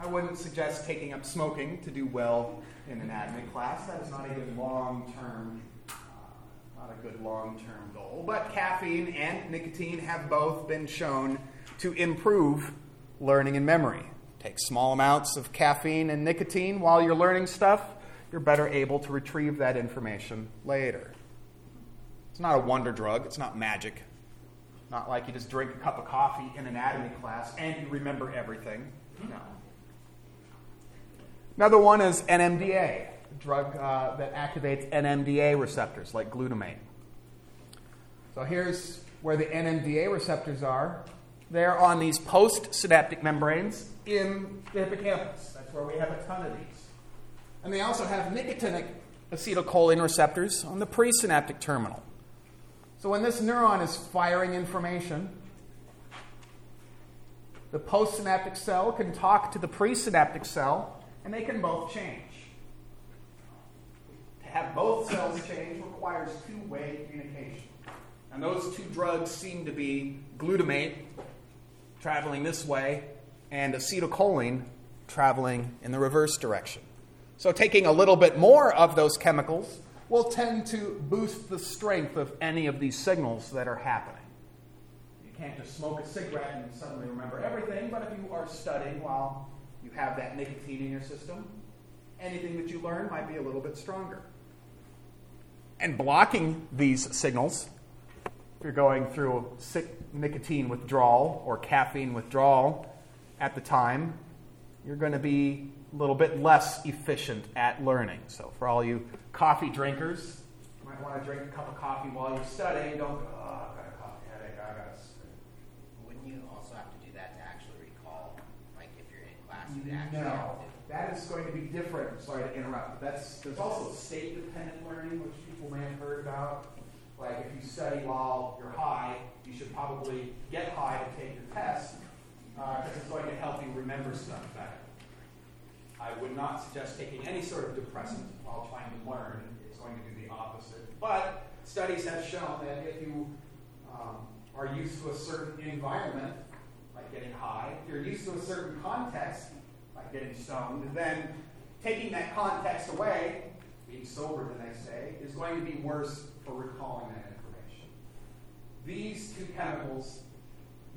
I wouldn't suggest taking up smoking to do well in an anatomy class. That is not a good long term uh, not a good long term goal. But caffeine and nicotine have both been shown to improve learning and memory. Take small amounts of caffeine and nicotine while you're learning stuff, you're better able to retrieve that information later. It's not a wonder drug, it's not magic. Not like you just drink a cup of coffee in anatomy class and you remember everything. No. Another one is NMDA, a drug uh, that activates NMDA receptors like glutamate. So here's where the NMDA receptors are. They're on these postsynaptic membranes in the hippocampus. That's where we have a ton of these. And they also have nicotinic acetylcholine receptors on the presynaptic terminal. So when this neuron is firing information, the postsynaptic cell can talk to the presynaptic cell, and they can both change. To have both cells change requires two way communication. And those two drugs seem to be glutamate traveling this way and acetylcholine traveling in the reverse direction. So, taking a little bit more of those chemicals will tend to boost the strength of any of these signals that are happening. You can't just smoke a cigarette and suddenly remember everything, but if you are studying while you have that nicotine in your system, anything that you learn might be a little bit stronger. And blocking these signals, if you're going through nicotine withdrawal or caffeine withdrawal at the time, you're going to be a little bit less efficient at learning. So, for all you coffee drinkers, you might want to drink a cup of coffee while you're studying. Don't oh, I've got a coffee headache, I got to
Wouldn't you also have to do that to actually recall? Like if you're in class, you'd actually
No, that is going to be different. Sorry to interrupt. That's there's also state-dependent learning, which people may have heard about. Like if you study while you're high, you should probably get high to take your test because it's going to help you remember stuff better. I would not suggest taking any sort of depressant while trying to learn. It's going to do the opposite. But studies have shown that if you um, are used to a certain environment, getting high, if you're used to a certain context, like getting stoned, then taking that context away, being sober, the next day, is going to be worse for recalling that information. These two chemicals,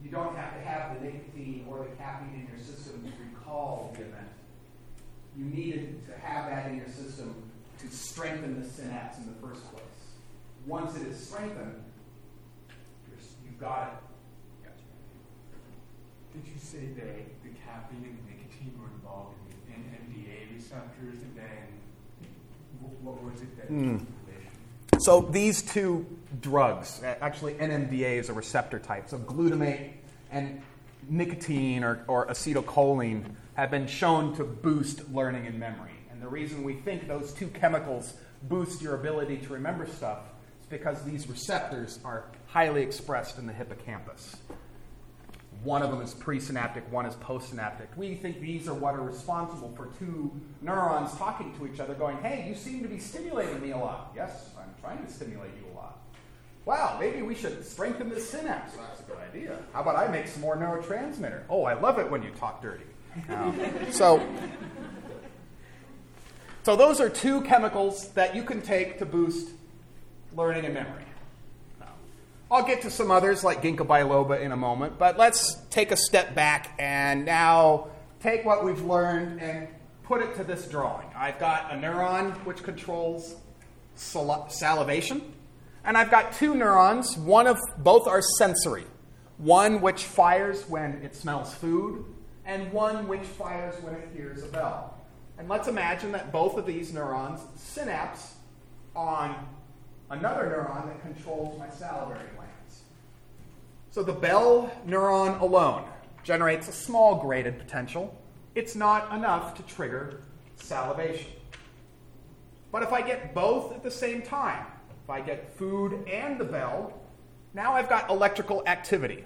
you don't have to have the nicotine or the caffeine in your system to recall the event. You needed to have that in your system to strengthen the synapse in the first place. Once it is strengthened, you've got it.
Did you say that the caffeine and the nicotine were involved in the NMDA receptors, and then what was it that
Mm. So these two drugs, actually NMDA is a receptor type, so glutamate and nicotine or, or acetylcholine have been shown to boost learning and memory. And the reason we think those two chemicals boost your ability to remember stuff is because these receptors are highly expressed in the hippocampus. One of them is presynaptic, one is postsynaptic. We think these are what are responsible for two neurons talking to each other, going, Hey, you seem to be stimulating me a lot. Yes, I'm trying to stimulate you a lot. Wow, maybe we should strengthen this synapse. That's a good idea. How about I make some more neurotransmitter? Oh, I love it when you talk dirty. Um, so, so those are two chemicals that you can take to boost learning and memory. I'll get to some others like ginkgo biloba in a moment, but let's take a step back and now take what we've learned and put it to this drawing. I've got a neuron which controls sal- salivation, and I've got two neurons. One of both are sensory. One which fires when it smells food, and one which fires when it hears a bell. And let's imagine that both of these neurons synapse on another neuron that controls my salivary. So the bell neuron alone generates a small graded potential. It's not enough to trigger salivation. But if I get both at the same time, if I get food and the bell, now I've got electrical activity.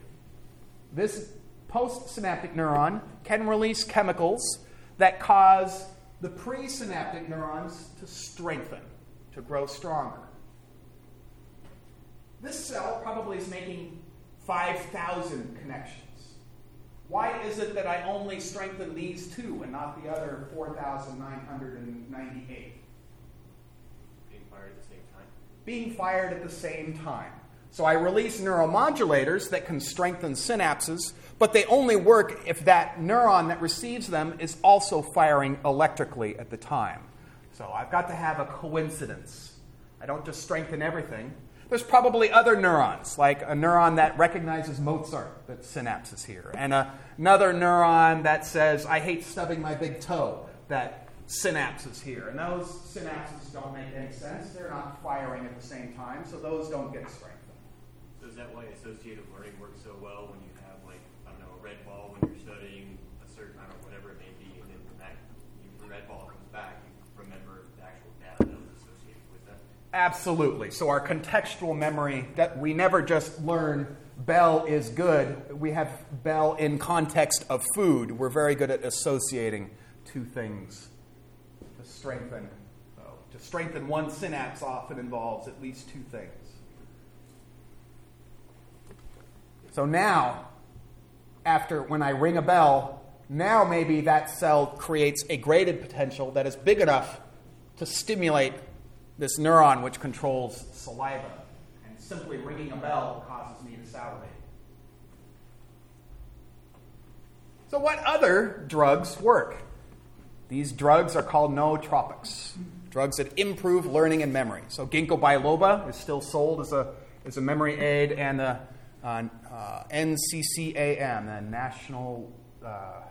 This postsynaptic neuron can release chemicals that cause the presynaptic neurons to strengthen, to grow stronger. This cell probably is making 5,000 connections. Why is it that I only strengthen these two and not the other 4,998?
Being fired at the same time.
Being fired at the same time. So I release neuromodulators that can strengthen synapses, but they only work if that neuron that receives them is also firing electrically at the time. So I've got to have a coincidence. I don't just strengthen everything. There's probably other neurons, like a neuron that recognizes Mozart that synapses here, and a, another neuron that says, I hate stubbing my big toe, that synapses here. And those synapses don't make any sense. They're not firing at the same time, so those don't get strengthened.
So is that why associative learning works so well when you have like I don't know a red ball when you're studying a certain I don't know whatever it may be, and then when that you, the red ball comes back, you remember the actual data that was associated with that.
Absolutely. So our contextual memory that we never just learn bell is good. We have bell in context of food. We're very good at associating two things to strengthen. To strengthen one synapse often involves at least two things. So now, after when I ring a bell, now maybe that cell creates a graded potential that is big enough to stimulate this neuron which controls saliva. And simply ringing a bell causes me to salivate. So, what other drugs work? These drugs are called nootropics, drugs that improve learning and memory. So, ginkgo biloba is still sold as a, as a memory aid, and the uh, uh, NCCAM, the National. Uh,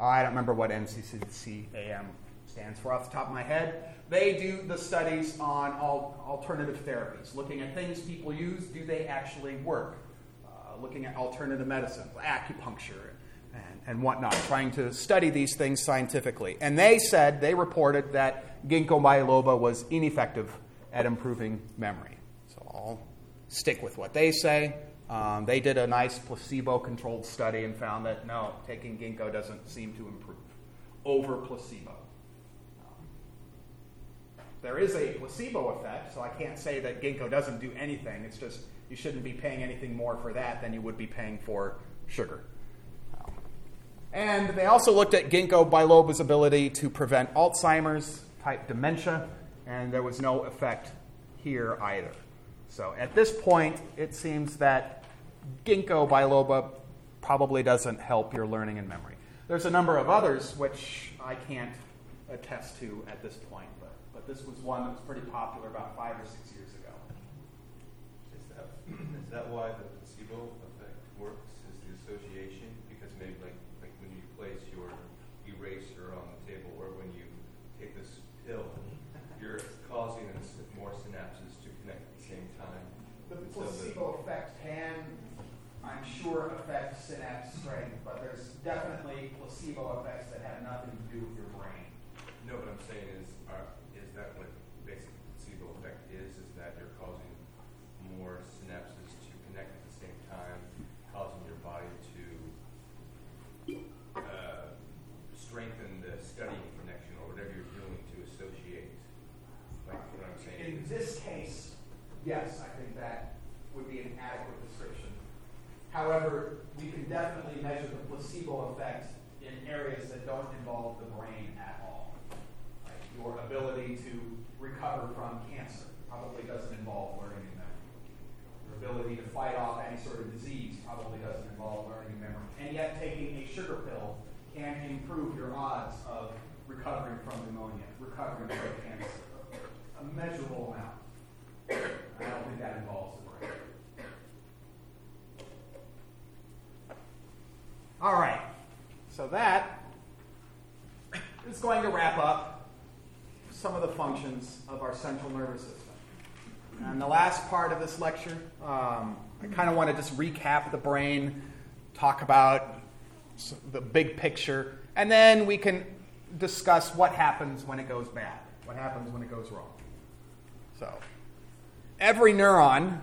I don't remember what NCCAM stands for off the top of my head. They do the studies on all alternative therapies, looking at things people use. Do they actually work? Uh, looking at alternative medicine, acupuncture, and, and whatnot, trying to study these things scientifically. And they said, they reported that ginkgo biloba was ineffective at improving memory. So I'll stick with what they say. Um, they did a nice placebo controlled study and found that no, taking ginkgo doesn't seem to improve over placebo. There is a placebo effect, so I can't say that ginkgo doesn't do anything. It's just you shouldn't be paying anything more for that than you would be paying for sugar. And they also looked at ginkgo biloba's ability to prevent Alzheimer's type dementia, and there was no effect here either. So at this point, it seems that ginkgo biloba probably doesn't help your learning and memory. There's a number of others which I can't attest to at this point, but, but this was one that was pretty popular about five or six years ago.
Is that, is that why the placebo effect works, is the association? Because maybe like, like when you place your eraser on the table or when you take this pill, mm-hmm. you're causing more synapses to connect at the same time.
The placebo effect can I'm sure affect synapse strength, but there's definitely placebo effects that have nothing to do with your brain.
No, what I'm saying is, are, is that what basic placebo effect is? Is that you're causing more synapses to connect at the same time, causing your body to uh, strengthen the studying connection or whatever you're doing to associate? Like what I'm saying.
In this case, yes, I think that would be an adequate description. However, we can definitely measure the placebo effect in areas that don't involve the brain at all. Like your ability to recover from cancer probably doesn't involve learning and memory. Your ability to fight off any sort of disease probably doesn't involve learning and yet, taking a sugar pill can improve your odds of recovering from pneumonia, recovering from cancer, a measurable amount. I don't think that involves the brain. All right. So that is going to wrap up some of the functions of our central nervous system. And the last part of this lecture, um, I kind of want to just recap the brain, talk about the big picture, and then we can discuss what happens when it goes bad, what happens when it goes wrong. So, every neuron.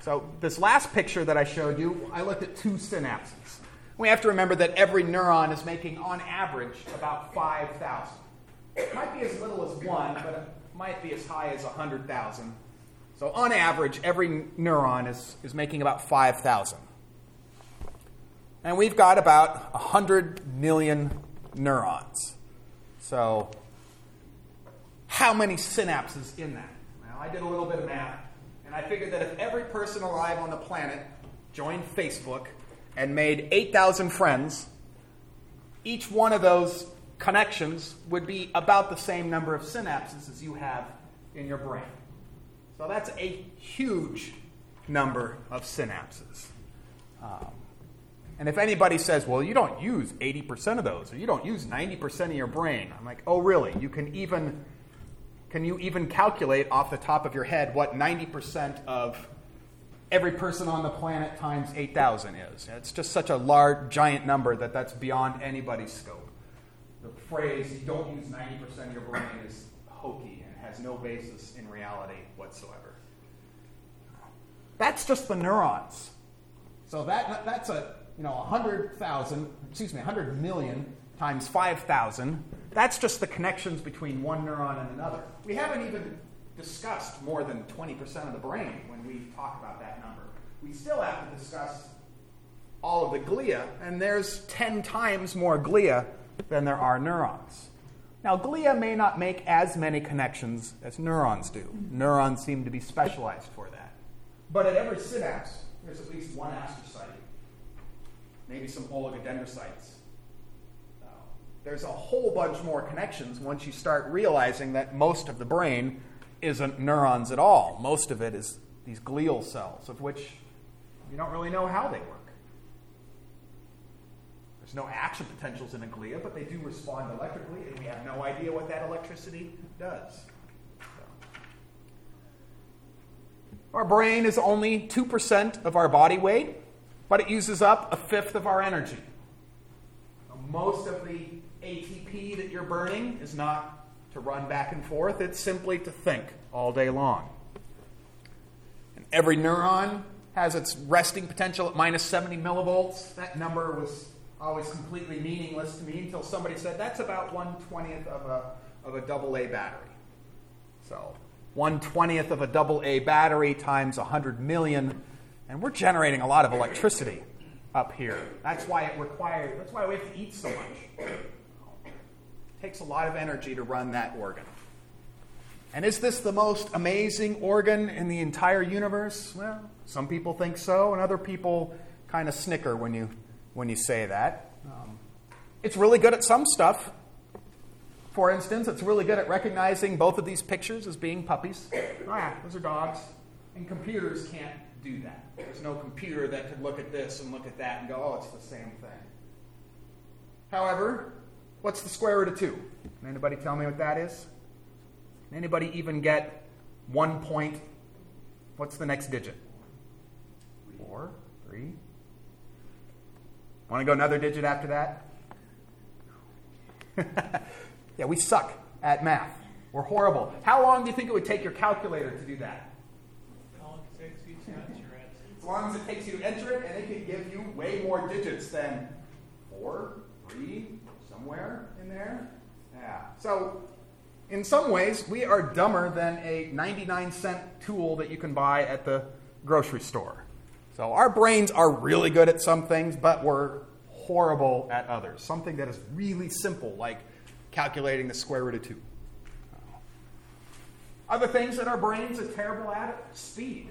So, this last picture that I showed you, I looked at two synapses. We have to remember that every neuron is making, on average, about 5,000. It might be as little as one, but it might be as high as 100,000. So, on average, every neuron is, is making about 5,000. And we've got about 100 million neurons. So, how many synapses in that? Well, I did a little bit of math, and I figured that if every person alive on the planet joined Facebook and made 8,000 friends, each one of those connections would be about the same number of synapses as you have in your brain. So that's a huge number of synapses. Um, and if anybody says, well, you don't use 80% of those, or you don't use 90% of your brain, I'm like, oh, really? You can even. Can you even calculate off the top of your head what 90% of every person on the planet times 8,000 is. It's just such a large, giant number that that's beyond anybody's scope. The phrase, you don't use 90% of your brain, is hokey and has no basis in reality whatsoever. That's just the neurons. So that, that's a, you know, 100,000, excuse me, 100 million times 5,000. That's just the connections between one neuron and another. We haven't even discussed more than 20% of the brain when we talk about that number. We still have to discuss all of the glia, and there's 10 times more glia than there are neurons. Now, glia may not make as many connections as neurons do. Neurons seem to be specialized for that. But at every synapse, there's at least one astrocyte. Maybe some oligodendrocytes. There's a whole bunch more connections once you start realizing that most of the brain isn't neurons at all. Most of it is these glial cells, of which you don't really know how they work. There's no action potentials in a glia, but they do respond electrically, and we have no idea what that electricity does. Our brain is only 2% of our body weight, but it uses up a fifth of our energy. Most of the ATP that you're burning is not to run back and forth, it's simply to think all day long. And every neuron has its resting potential at minus 70 millivolts. That number was always completely meaningless to me until somebody said that's about 120th of a, of a double A battery. So 120th of a double A battery times 100 million, and we're generating a lot of electricity up here. That's why it requires, that's why we have to eat so much. It takes a lot of energy to run that organ. And is this the most amazing organ in the entire universe? Well, some people think so, and other people kind of snicker when you when you say that. Um, it's really good at some stuff. For instance, it's really good at recognizing both of these pictures as being puppies. Yeah, those are dogs. And computers can't do that. There's no computer that could look at this and look at that and go, oh, it's the same thing. However, what's the square root of 2? Can anybody tell me what that is? Can anybody even get one point? What's the next digit? Four? Three? Want to go another digit after that? yeah, we suck at math. We're horrible. How long do you think it would take your calculator to do that?
How long it takes you to enter it?
As long as it takes you to enter it, and it can give you way more digits than four, three, somewhere in there. Yeah. So, in some ways, we are dumber than a 99 cent tool that you can buy at the grocery store. So our brains are really good at some things, but we're horrible at others. Something that is really simple, like calculating the square root of 2. Other things that our brains are terrible at speed.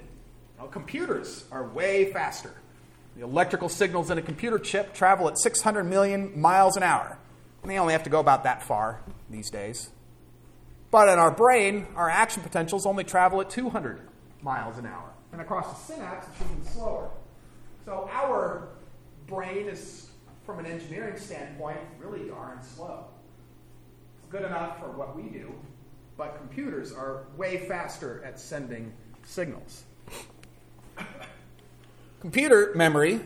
Now, computers are way faster. The electrical signals in a computer chip travel at 600 million miles an hour. And they only have to go about that far these days. But in our brain, our action potentials only travel at 200 miles an hour. And across the synapse, it's even slower. So our brain is, from an engineering standpoint, really darn slow. It's good enough for what we do, but computers are way faster at sending signals. Computer memory.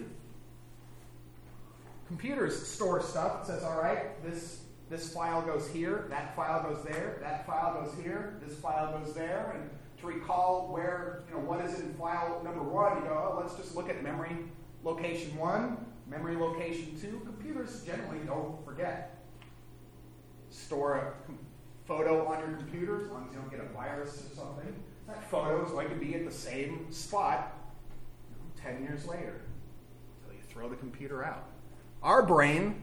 Computers store stuff. It says, all right, this, this file goes here, that file goes there, that file goes here, this file goes there, and to recall where, you know, what is in file number one, you go, oh, let's just look at memory location one, memory location two. Computers generally don't forget. Store a photo on your computer, as long as you don't get a virus or something. That photo is going to be at the same spot 10 years later until you throw the computer out. Our brain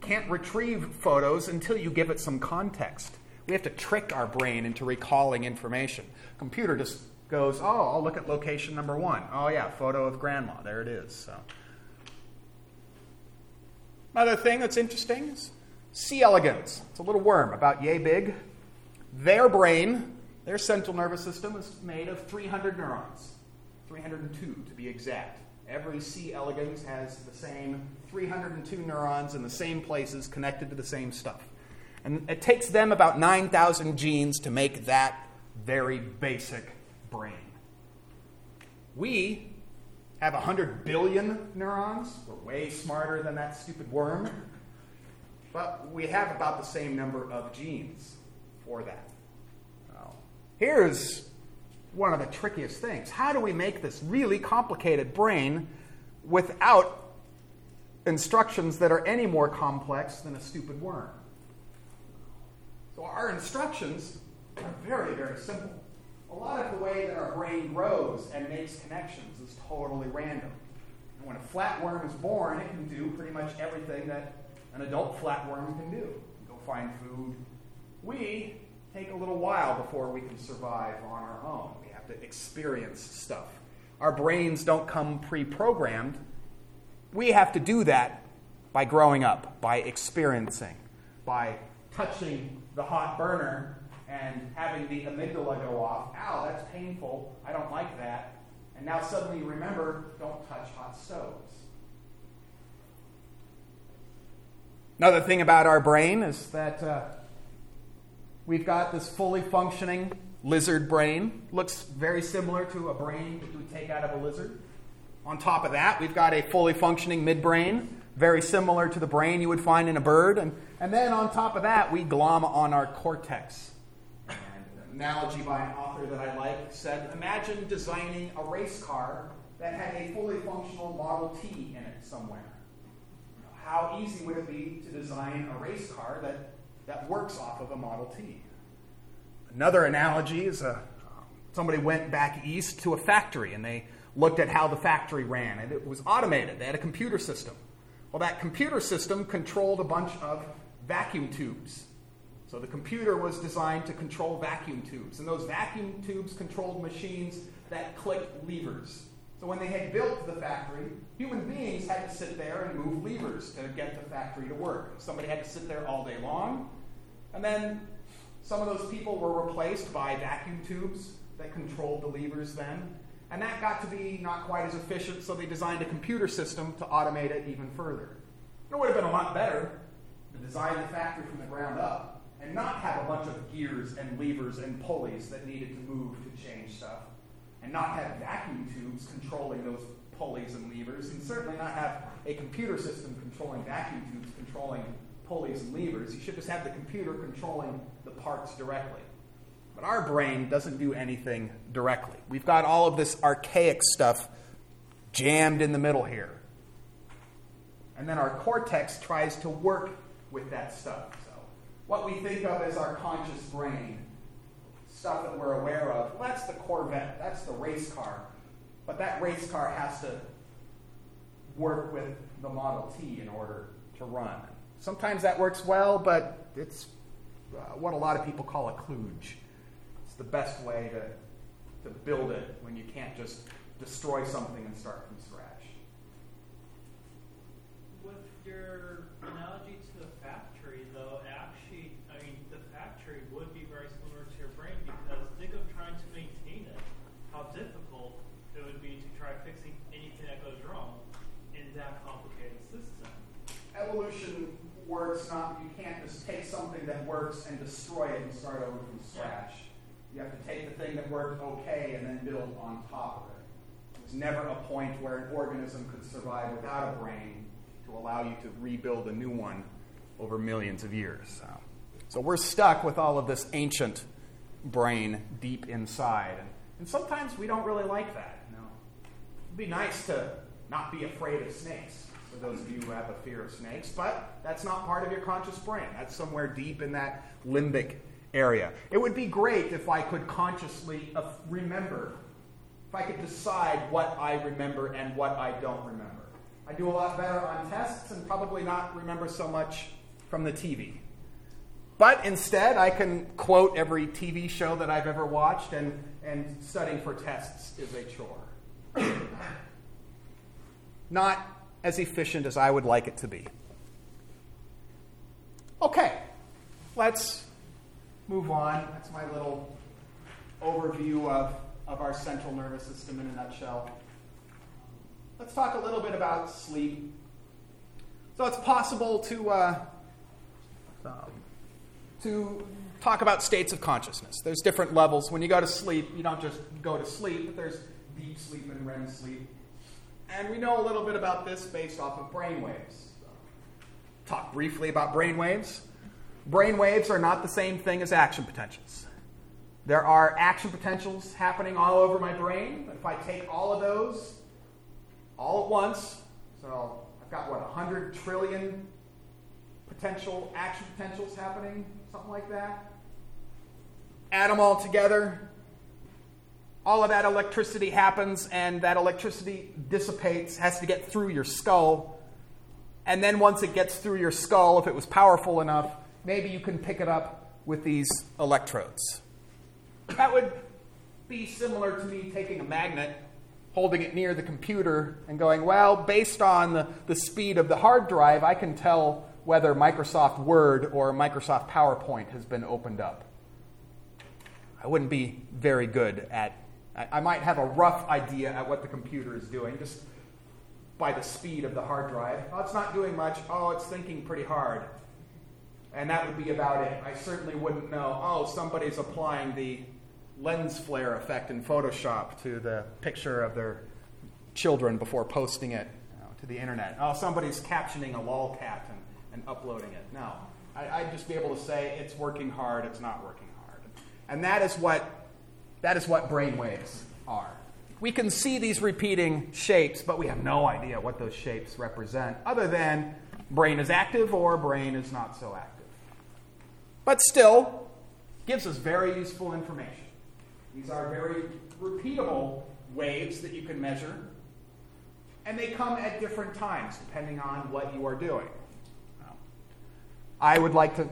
can't retrieve photos until you give it some context. We have to trick our brain into recalling information. Computer just goes, oh, I'll look at location number one. Oh, yeah, photo of grandma. There it is. So. Another thing that's interesting is C. elegans. It's a little worm about yay big. Their brain, their central nervous system, is made of 300 neurons, 302 to be exact. Every C. elegans has the same 302 neurons in the same places connected to the same stuff. And it takes them about 9,000 genes to make that very basic brain. We have 100 billion neurons. We're way smarter than that stupid worm. But we have about the same number of genes for that. Here's one of the trickiest things. How do we make this really complicated brain without instructions that are any more complex than a stupid worm? So our instructions are very, very simple. A lot of the way that our brain grows and makes connections is totally random. And when a flatworm is born, it can do pretty much everything that an adult flatworm can do. Go find food. We take a little while before we can survive on our own. To experience stuff. Our brains don't come pre programmed. we have to do that by growing up, by experiencing, by touching the hot burner and having the amygdala go off. Ow, that's painful. I don't like that. And now suddenly you remember don't touch hot stoves. Another thing about our brain is that uh, we've got this fully functioning lizard brain. Looks very similar to a brain that you would take out of a lizard. On top of that, we've got a fully functioning midbrain, very similar to the brain you would find in a bird. And, and then on top of that, we glom on our cortex. And an analogy by an author that I like said Imagine designing a race car that had a fully functional Model T in it somewhere. How easy would it be to design a race car that, that works off of a Model T? Another analogy is a, somebody went back east to a factory and they looked at how the factory ran, and it was automated. They had a computer system. Well, that computer system controlled a bunch of vacuum tubes. So the computer was designed to control vacuum tubes, and those vacuum tubes controlled machines that clicked levers. So when they had built the factory, human beings had to sit there and move levers to get the factory to work. Somebody had to sit there all day long, and then some of those people were replaced by vacuum tubes that controlled the levers then. And that got to be not quite as efficient, so they designed a computer system to automate it even further. It would have been a lot better to design the factory from the ground up and not have a bunch of gears and levers and pulleys that needed to move to change stuff, and not have vacuum tubes controlling those pulleys and levers, and certainly not have a computer system controlling vacuum tubes controlling pulleys and levers. You should just have the computer controlling the parts directly. But our brain doesn't do anything directly. We've got all of this archaic stuff jammed in the middle here. And then our cortex tries to work with that stuff. So, what we think of as our conscious brain, stuff that we're aware of, well, that's the Corvette, that's the race car. But that race car has to work with the Model T in order to run. Sometimes that works well, but it's uh, what a lot of people call a kludge It's the best way to, to build it when you can't just destroy something and start from scratch.
With your analogy to the factory, though, actually, I mean, the factory would be very similar to your brain because think of trying to maintain it, how difficult it would be to try fixing anything that goes wrong in that complicated system.
Evolution works not, you can't just take something that works and destroy it and start over from scratch. You have to take the thing that worked okay and then build on top of it. There was never a point where an organism could survive without a brain to allow you to rebuild a new one over millions of years. So, we're stuck with all of this ancient brain deep inside. And, sometimes we don't really like that. It'd be nice to not be afraid of snakes for those of you who have a fear of snakes, but that's not part of your conscious brain. That's somewhere deep in that limbic area. It would be great if I could consciously uh, remember, if I could decide what I remember and what I don't remember. I do a lot better on tests and probably not remember so much from the TV. But instead, I can quote every TV show that I've ever watched, and, and studying for tests is a chore. not as efficient as I would like it to be. Okay, let's move on. That's my little overview of, of our central nervous system in a nutshell. Let's talk a little bit about sleep. So it's possible to, uh, um, to talk about states of consciousness. There's different levels. When you go to sleep, you don't just go to sleep, but there's deep sleep and REM sleep. And we know a little bit about this based off of brain waves. Talk briefly about brain waves. Brain waves are not the same thing as action potentials. There are action potentials happening all over my brain. If I take all of those all at once, so I've got what, 100 trillion potential action potentials happening, something like that. Add them all together. All of that electricity happens, and that electricity dissipates, has to get through your skull. And then once it gets through your skull, if it was powerful enough, maybe you can pick it up with these electrodes. That would be similar to me taking a magnet holding it near the computer and going, well, based on the, the speed of the hard drive, I can tell whether Microsoft Word or Microsoft PowerPoint has been opened up. I wouldn't be very good at, I, might have a rough idea at what the computer is doing, just by the speed of the hard drive. Oh, it's not doing much. Oh, it's thinking pretty hard. And that would be about it. I certainly wouldn't know, oh, somebody's applying the lens flare effect in Photoshop to the picture of their children before posting it to the internet. Oh, somebody's captioning a lolcat and, and uploading it. No. I, I'd just be able to say it's working hard, it's not working hard. And that is what, that is what brain waves are. We can see these repeating shapes, but we have no idea what those shapes represent, other than brain is active or brain is not so active. But still, gives us very useful information. These are very repeatable waves that you can measure, and they come at different times depending on what you are doing. I would like to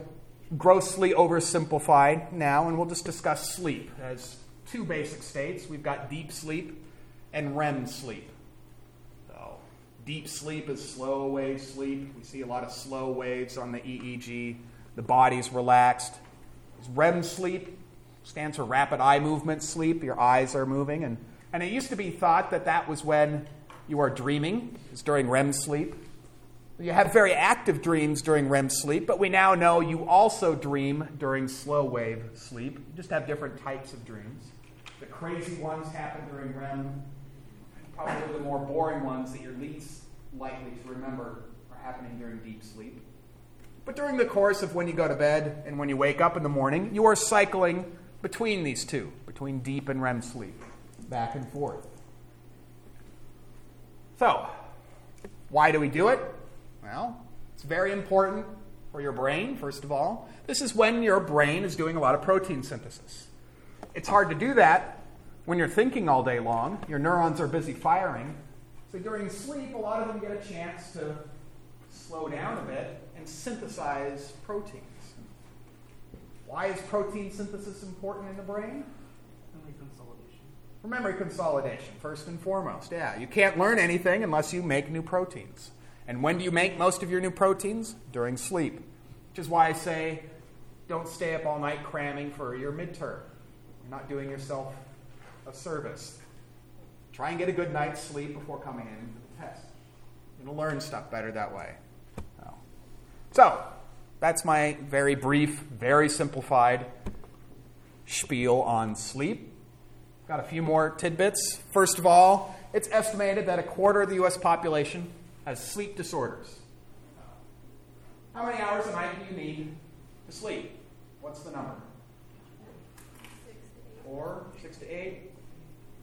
grossly oversimplify now, and we'll just discuss sleep as two basic states. We've got deep sleep and REM sleep. So, deep sleep is slow wave sleep. We see a lot of slow waves on the EEG. The body's relaxed. REM sleep stands for rapid eye movement sleep. Your eyes are moving. And, and it used to be thought that that was when you are dreaming, it's during REM sleep. You have very active dreams during REM sleep, but we now know you also dream during slow wave sleep. You just have different types of dreams. The crazy ones happen during REM. Probably the more boring ones that you're least likely to remember are happening during deep sleep. But during the course of when you go to bed and when you wake up in the morning, you are cycling between these two, between deep and REM sleep, back and forth. So, why do we do it? Well, it's very important for your brain, first of all. This is when your brain is doing a lot of protein synthesis. It's hard to do that when you're thinking all day long. Your neurons are busy firing. So during sleep, a lot of them get a chance to slow down a bit and synthesize proteins. Why is protein synthesis important in the brain?
Memory consolidation.
For memory consolidation, first and foremost. Yeah, you can't learn anything unless you make new proteins. And when do you make most of your new proteins? During sleep. Which is why I say don't stay up all night cramming for your midterm. Not doing yourself a service. Try and get a good night's sleep before coming in for the test. You'll learn stuff better that way. So, that's my very brief, very simplified spiel on sleep. Got a few more tidbits. First of all, it's estimated that a quarter of the U.S. population has sleep disorders. How many hours a night do you need to sleep? What's the number? Four, six to eight.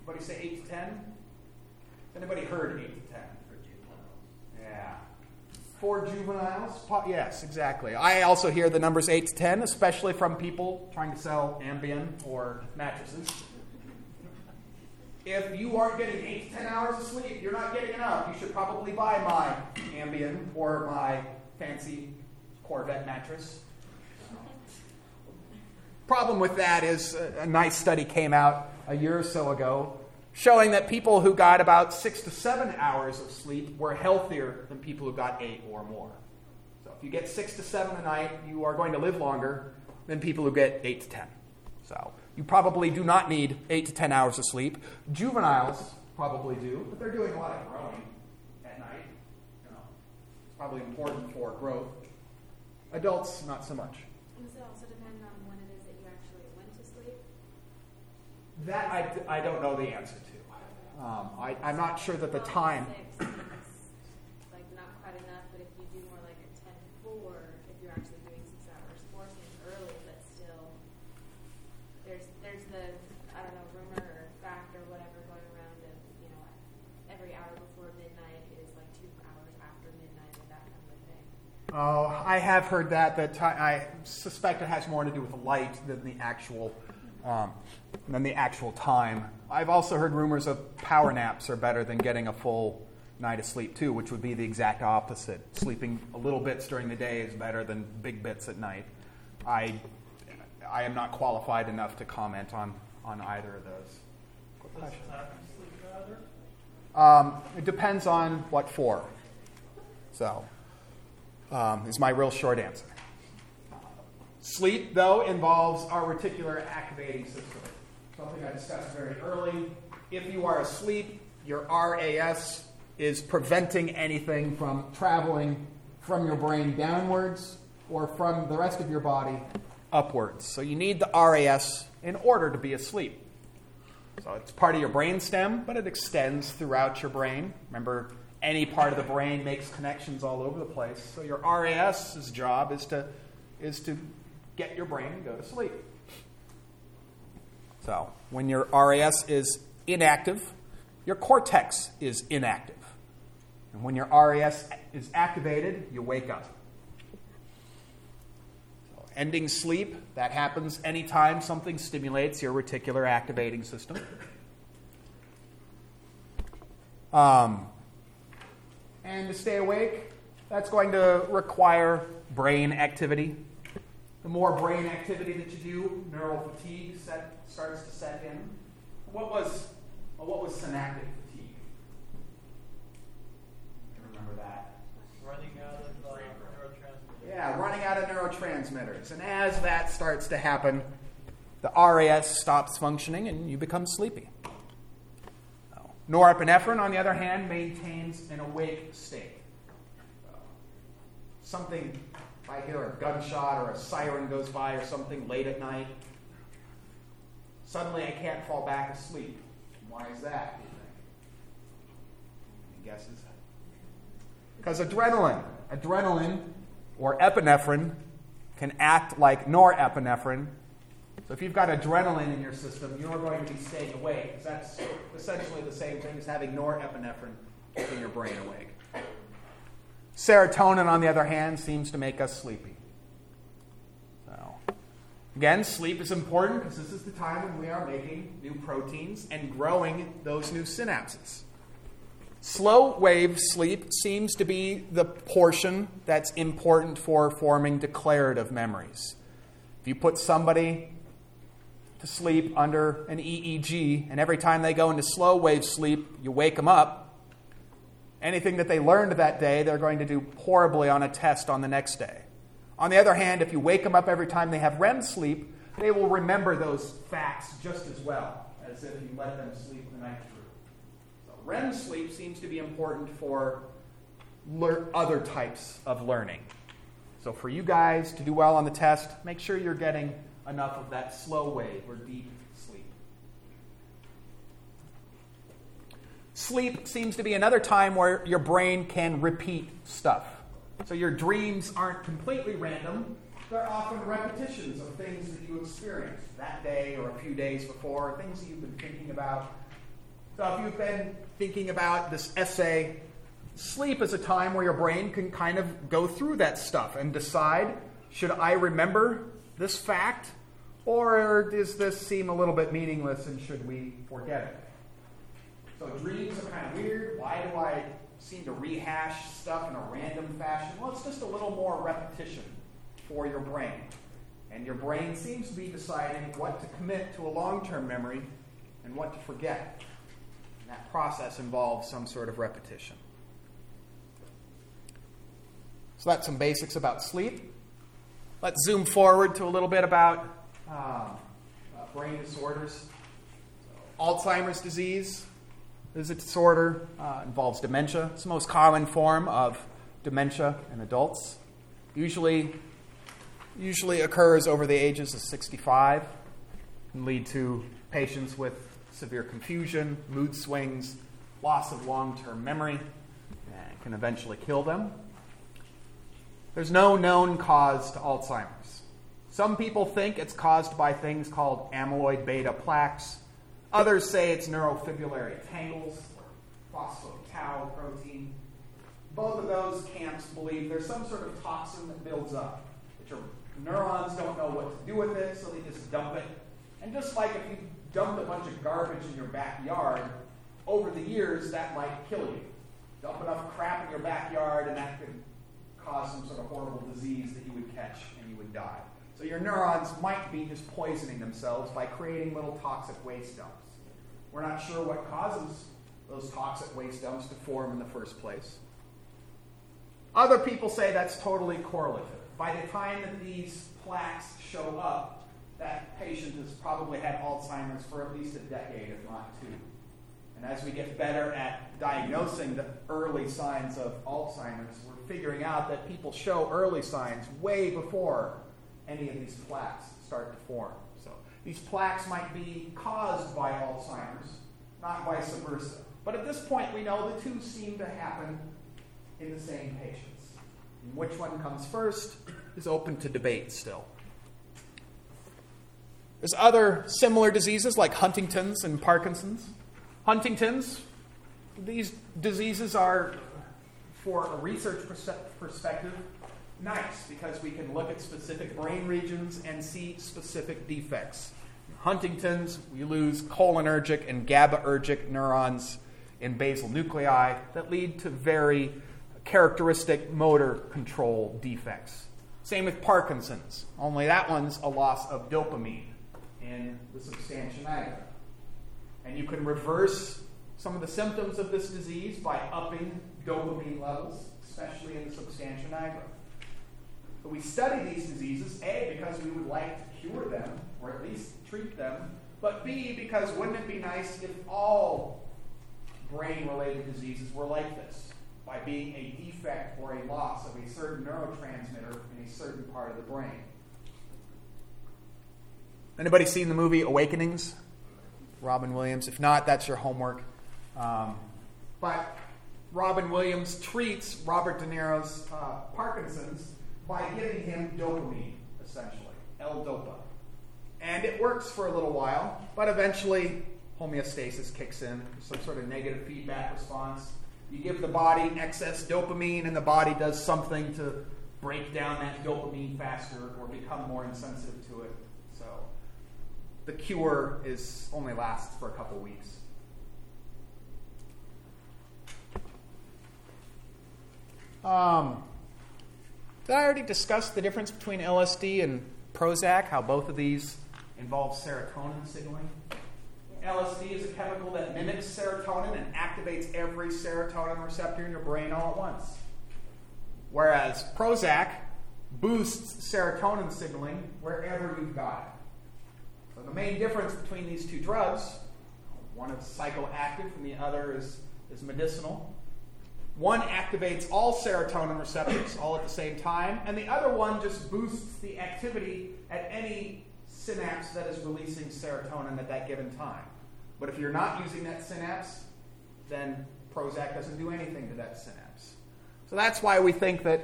Anybody say eight to ten? Anybody heard eight to ten? for juveniles? Yeah. For juveniles? Yes, exactly. I also hear the numbers 8 to 10, especially from people trying to sell Ambien or mattresses. If you aren't getting 8 to 10 hours of sleep, you're not getting enough. You should probably buy my Ambien or my fancy Corvette mattress. Problem with that is uh, a nice study came out a year or so ago showing that people who got about six to seven hours of sleep were healthier than people who got eight or more. So if you get six to seven a night, you are going to live longer than people who get eight to ten. So you probably do not need eight to ten hours of sleep. Juveniles probably do, but they're doing a lot of growing at night. You know, it's probably important for growth. Adults, not so much.
Does it also depend on when it is that you actually went to sleep?
That I, I don't know the answer to. Um, I, I'm not sure that the time.
Six, like not quite enough, but if you do more like a 10 4, if you're actually doing six hours, four seems early, but still, there's there's the I don't know rumor or fact or whatever going around of you know every hour before midnight is like two hours after midnight or that kind of thing.
Oh, I have heard that. That ti- I suspect it has more to do with light than the actual um, than the actual time. I've also heard rumors of power naps are better than getting a full night of sleep too, which would be the exact opposite. Sleeping a little bits during the day is better than big bits at night. I I am not qualified enough to comment on on either of those. Question.
time sleep matter?
Um, it depends on what for. So, um, is my real short answer. Sleep, though, involves our reticular activating system. Something I discussed very early. If you are asleep, your RAS is preventing anything from traveling from your brain downwards or from the rest of your body upwards. So you need the RAS in order to be asleep. So it's part of your brain stem, but it extends throughout your brain. Remember, any part of the brain makes connections all over the place. So your RAS's job is to is to get your brain and go to sleep. So when your RAS is inactive, your cortex is inactive. And when your RAS is activated, you wake up. So ending sleep, that happens anytime something stimulates your reticular activating system. Um, and to stay awake, that's going to require brain activity. The more brain activity that you do, neural fatigue set, starts to set in. What was, what was synaptic fatigue? Remember that?
Running out of uh, neurotransmitters.
Yeah, running out of neurotransmitters. And as that starts to happen, the RAS stops functioning and you become sleepy. Norepinephrine, on the other hand, maintains an awake state. Something, if I hear a gunshot or a siren goes by or something late at night, suddenly I can't fall back asleep. Why is that? Any guesses? Because adrenaline, adrenaline or epinephrine can act like norepinephrine so if you've got adrenaline in your system, you're going to be staying awake. That's essentially the same thing as having norepinephrine keeping your brain awake. Serotonin, on the other hand, seems to make us sleepy. So, again, sleep is important because this is the time when we are making new proteins and growing those new synapses. Slow wave sleep seems to be the portion that's important for forming declarative memories. If you put somebody to sleep under an EEG, and every time they go into slow wave sleep, you wake them up. Anything that they learned that day, they're going to do horribly on a test on the next day. On the other hand, if you wake them up every time they have REM sleep, they will remember those facts just as well as if you let them sleep the night through. So REM sleep seems to be important for lear- other types of learning. So for you guys to do well on the test, make sure you're getting enough of that slow wave or deep sleep. Seems to be another time where your brain can repeat stuff. So your dreams aren't completely random, they're often repetitions of things that you experienced that day or a few days before, things that you've been thinking about. So if you've been thinking about this essay, sleep is a time where your brain can kind of go through that stuff and decide should I remember this fact or does this seem a little bit meaningless and should we forget it? So dreams are kind of weird. Why do I seem to rehash stuff in a random fashion? Well, it's just a little more repetition for your brain. And your brain seems to be deciding what to commit to a long term memory and what to forget. And that process involves some sort of repetition. So that's some basics about sleep. Let's zoom forward to a little bit about uh, uh, brain disorders. Alzheimer's disease is a disorder, uh, involves dementia. It's the most common form of dementia in adults. Usually, usually occurs over the ages of 65. Can lead to patients with severe confusion, mood swings, loss of long-term memory, and can eventually kill them. There's no known cause to Alzheimer's. Some people think it's caused by things called amyloid beta plaques. Others say it's neurofibrillary tangles phospho-tau protein. Both of those camps believe there's some sort of toxin that builds up. That your neurons don't know what to do with it, so they just dump it. And just like if you dumped a bunch of garbage in your backyard, over the years that might kill you. Dump enough crap in your backyard, and that could cause some sort of horrible disease that you would catch and you would die. So your neurons might be just poisoning themselves by creating little toxic waste dumps. We're not sure what causes those toxic waste dumps to form in the first place. Other people say that's totally correlative. By the time that these plaques show up, that patient has probably had Alzheimer's for at least a decade, if not two. And as we get better at diagnosing the early signs of Alzheimer's, we're figuring out that people show early signs way before any of these plaques start to form. So these plaques might be caused by Alzheimer's, not vice versa. But at this point, we know the two seem to happen in the same patients. And which one comes first is open to debate still. There's other similar diseases like Huntington's and Parkinson's. Huntington's, these diseases are, for a research perspective, nice because we can look at specific brain regions and see specific defects. Huntington's, we lose cholinergic and GABAergic neurons in basal nuclei that lead to very characteristic motor control defects. Same with Parkinson's, only that one's a loss of dopamine in the substantia nigra. And you can reverse some of the symptoms of this disease by upping dopamine levels, especially in the substantia nigra. But we study these diseases, A, because we would like to cure them, or at least treat them, but B, because wouldn't it be nice if all brain related diseases were like this, by being a defect or a loss of a certain neurotransmitter in a certain part of the brain? Anybody seen the movie Awakenings? Robin Williams. If not, that's your homework. Um, but Robin Williams treats Robert De Niro's uh, Parkinson's by giving him dopamine, essentially, L-Dopa. And it works for a little while, but eventually homeostasis kicks in, some sort of negative feedback response. You give the body excess dopamine, and the body does something to break down that dopamine faster or become more insensitive to it. So the cure is only lasts for a couple weeks. Um, did I already discuss the difference between LSD and Prozac? How both of these involve serotonin signaling? LSD is a chemical that mimics serotonin and activates every serotonin receptor in your brain all at once. Whereas Prozac boosts serotonin signaling wherever you've got it. So the main difference between these two drugs, one is psychoactive and the other is, is medicinal, one activates all serotonin receptors all at the same time, and the other one just boosts the activity at any synapse that is releasing serotonin at that given time. But if you're not using that synapse, then Prozac doesn't do anything to that synapse. So that's why we think that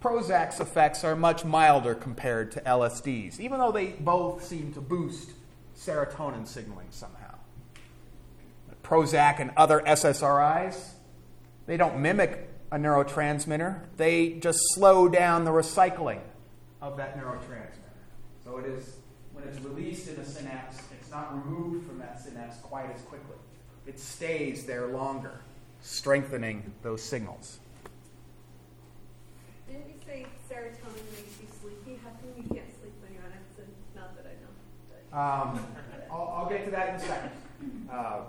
Prozac's effects are much milder compared to LSD's, even though they both seem to boost serotonin signaling somehow. Prozac and other SSRIs they don't mimic a neurotransmitter, they just slow down the recycling of that neurotransmitter. So it is, when it's released in a synapse, it's not removed from that synapse quite as quickly. It stays there longer, strengthening those signals.
Didn't you say serotonin makes you sleepy? How come you can't sleep when you're on Epsom? Not that I
know. Um, I'll, I'll, get to that in a second. Uh,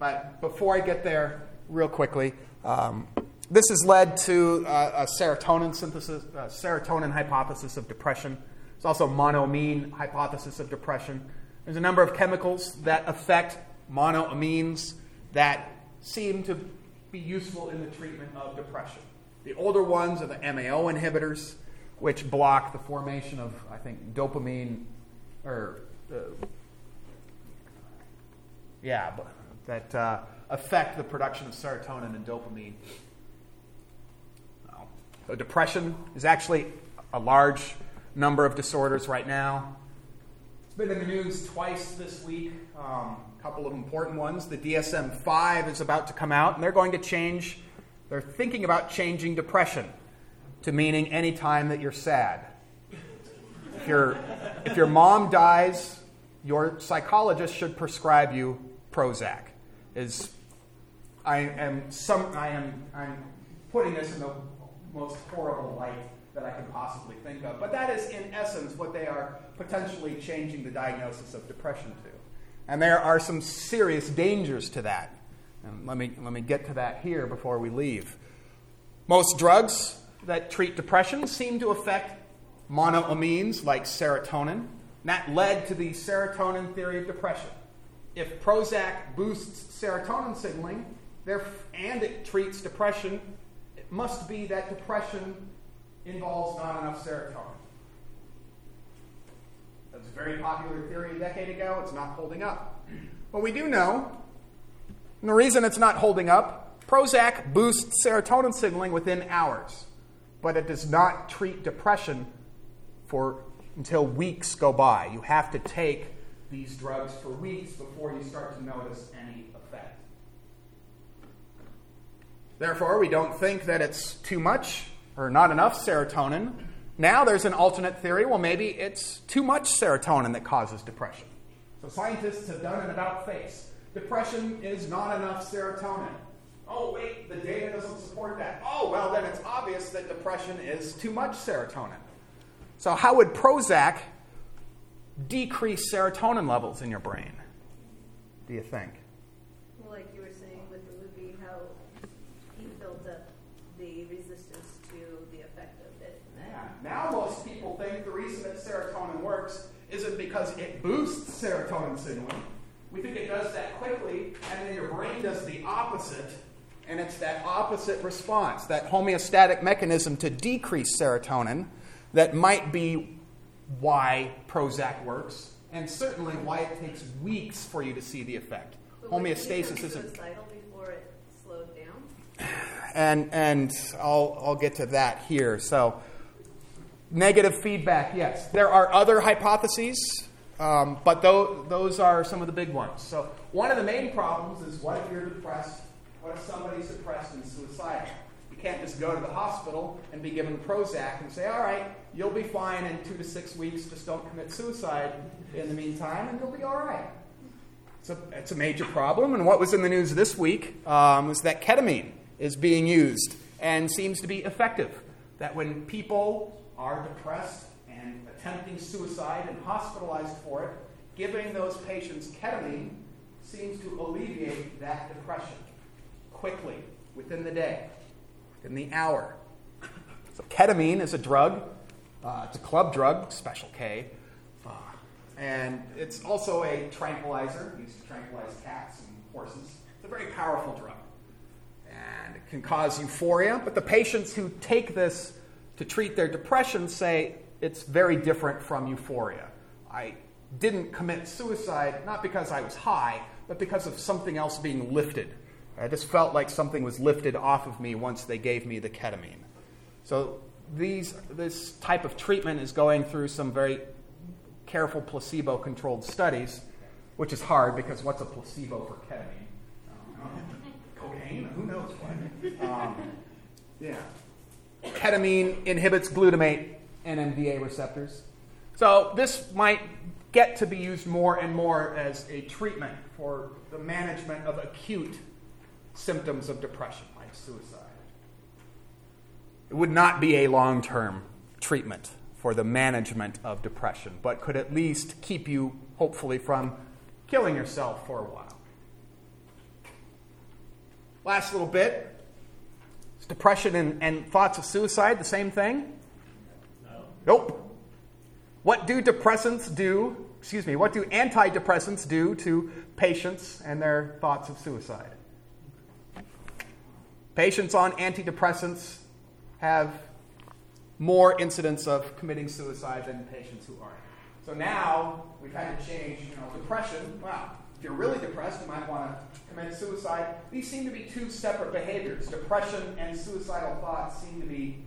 but before I get there, real quickly, um, this has led to uh, a serotonin synthesis, uh, serotonin hypothesis of depression. There's also monoamine hypothesis of depression. There's a number of chemicals that affect monoamines that seem to be useful in the treatment of depression. The older ones are the MAO inhibitors, which block the formation of, I think, dopamine, or uh, yeah, that uh, affect the production of serotonin and dopamine. So, depression is actually a large number of disorders right now. It's been in the news twice this week. Um, a couple of important ones. The DSM 5 is about to come out, and they're going to change, they're thinking about changing depression to meaning any time that you're sad. If, you if your mom dies, your psychologist should prescribe you Prozac. Is I am some I am I'm putting this in the most horrible light that I can possibly think of. But that is in essence what they are potentially changing the diagnosis of depression to. And there are some serious dangers to that. And let me, let me get to that here before we leave. Most drugs that treat depression seem to affect monoamines like serotonin. That led to the serotonin theory of depression. If Prozac boosts serotonin signaling and it treats depression, it must be that depression involves not enough serotonin. That's a very popular theory a decade ago. It's not holding up. But we do know, and the reason it's not holding up, Prozac boosts serotonin signaling within hours, but it does not treat depression for until weeks go by. You have to take these drugs for weeks before you start to notice any effect. Therefore, we don't think that it's too much or not enough serotonin. Now there's an alternate theory. Well, maybe it's too much serotonin that causes depression. So scientists have done an about face. Depression is not enough serotonin. Oh, wait, the data doesn't support that. Oh, well, then it's obvious that depression is too much serotonin. So, how would Prozac decrease serotonin levels in your brain? Do you think?
Well, like you were saying with the movie, how he built up the resistance to the effect of it.
Yeah. Now, most people think the reason that serotonin works isn't because it boosts serotonin signaling. We think it does that quickly, and then your brain does the opposite, and it's that opposite response, that homeostatic mechanism to decrease serotonin that might be why Prozac works, and certainly why it takes weeks for you to see the effect.
But
Homeostasis isn't.
suicidal before it slowed down.
And and I'll I'll get to that here. So negative feedback, yes. There are other hypotheses, um, but those, those are some of the big ones. So one of the main problems is what if you're depressed? What if somebody's depressed and suicidal? You can't just go to the hospital and be given Prozac and say, all right, you'll be fine in two to six weeks, just don't commit suicide in the meantime, and you'll be all right. It's a, it's a major problem. And what was in the news this week um, was that ketamine is being used and seems to be effective. That when people are depressed and attempting suicide and hospitalized for it, giving those patients ketamine seems to alleviate that depression quickly within the day in the hour. So, ketamine is a drug, uh, it's a club drug, special K, uh, and it's also a tranquilizer used to tranquilize cats and horses. It's a very powerful drug, and it can cause euphoria, but the patients who take this to treat their depression say it's very different from euphoria. I didn't commit suicide not because I was high, but because of something else being lifted I just felt like something was lifted off of me once they gave me the ketamine. So these, this type of treatment is going through some very careful placebo controlled studies, which is hard because what's a placebo for ketamine? Cocaine? Who knows what? Um, yeah. Ketamine inhibits glutamate and NMDA receptors. So this might get to be used more and more as a treatment for the management of acute symptoms of depression, like suicide. It would not be a long term treatment for the management of depression, but could at least keep you, hopefully, from killing yourself for a while. Last little bit depression and, and thoughts of suicide the same thing?
No.
Nope. What do depressants do? Excuse me, what do antidepressants do to patients and their thoughts of suicide? Patients on antidepressants have more incidents of committing suicide than patients who aren't. So now we've had to change, you know, depression. Wow, if you're really depressed, you might want to commit suicide. These seem to be two separate behaviors. Depression and suicidal thoughts seem to be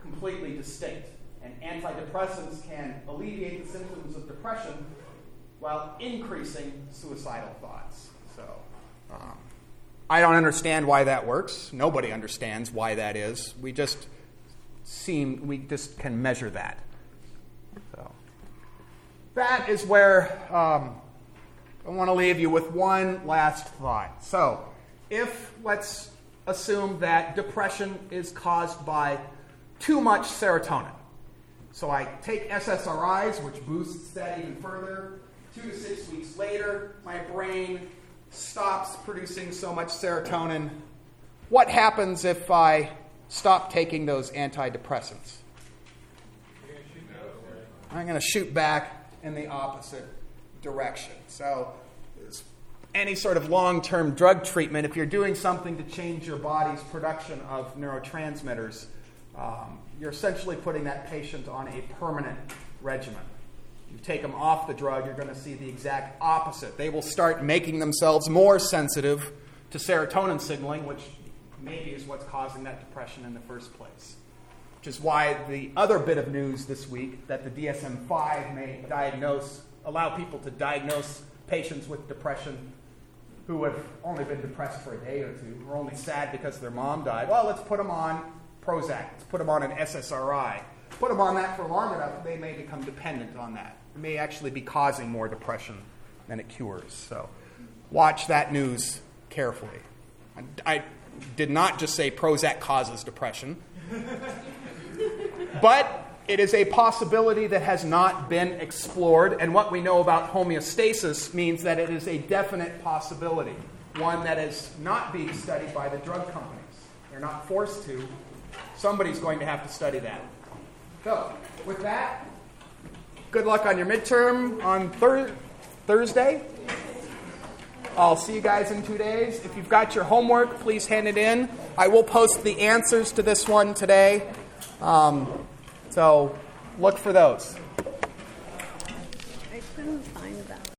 completely distinct. And antidepressants can alleviate the symptoms of depression while increasing suicidal thoughts. So, um, I don't understand why that works. Nobody understands why that is. We just seem, we just can measure that. So, that is where um, I want to leave you with one last thought. So, if let's assume that depression is caused by too much serotonin. So I take SSRIs, which boosts that even further. Two to six weeks later, my brain stops producing so much serotonin, what happens if I stop taking those antidepressants? I'm going to shoot back in the opposite direction. So, any sort of long term drug treatment, if you're doing something to change your body's production of neurotransmitters, um, you're essentially putting that patient on a permanent regimen. You take them off the drug, you're going to see the exact opposite. They will start making themselves more sensitive to serotonin signaling, which maybe is what's causing that depression in the first place. Which is why the other bit of news this week that the DSM 5 may diagnose, allow people to diagnose patients with depression who have only been depressed for a day or two, or only sad because their mom died. Well, let's put them on Prozac, let's put them on an SSRI. Put them on that for long enough, they may become dependent on that. It may actually be causing more depression than it cures. So watch that news carefully. I, I did not just say Prozac causes depression, but it is a possibility that has not been explored. And what we know about homeostasis means that it is a definite possibility, one that is not being studied by the drug companies. They're not forced to. Somebody's going to have to study that. So, with that, good luck on your midterm on thir- Thursday. I'll see you guys in two days. If you've got your homework, please hand it in. I will post the answers to this one today. Um, so look for those.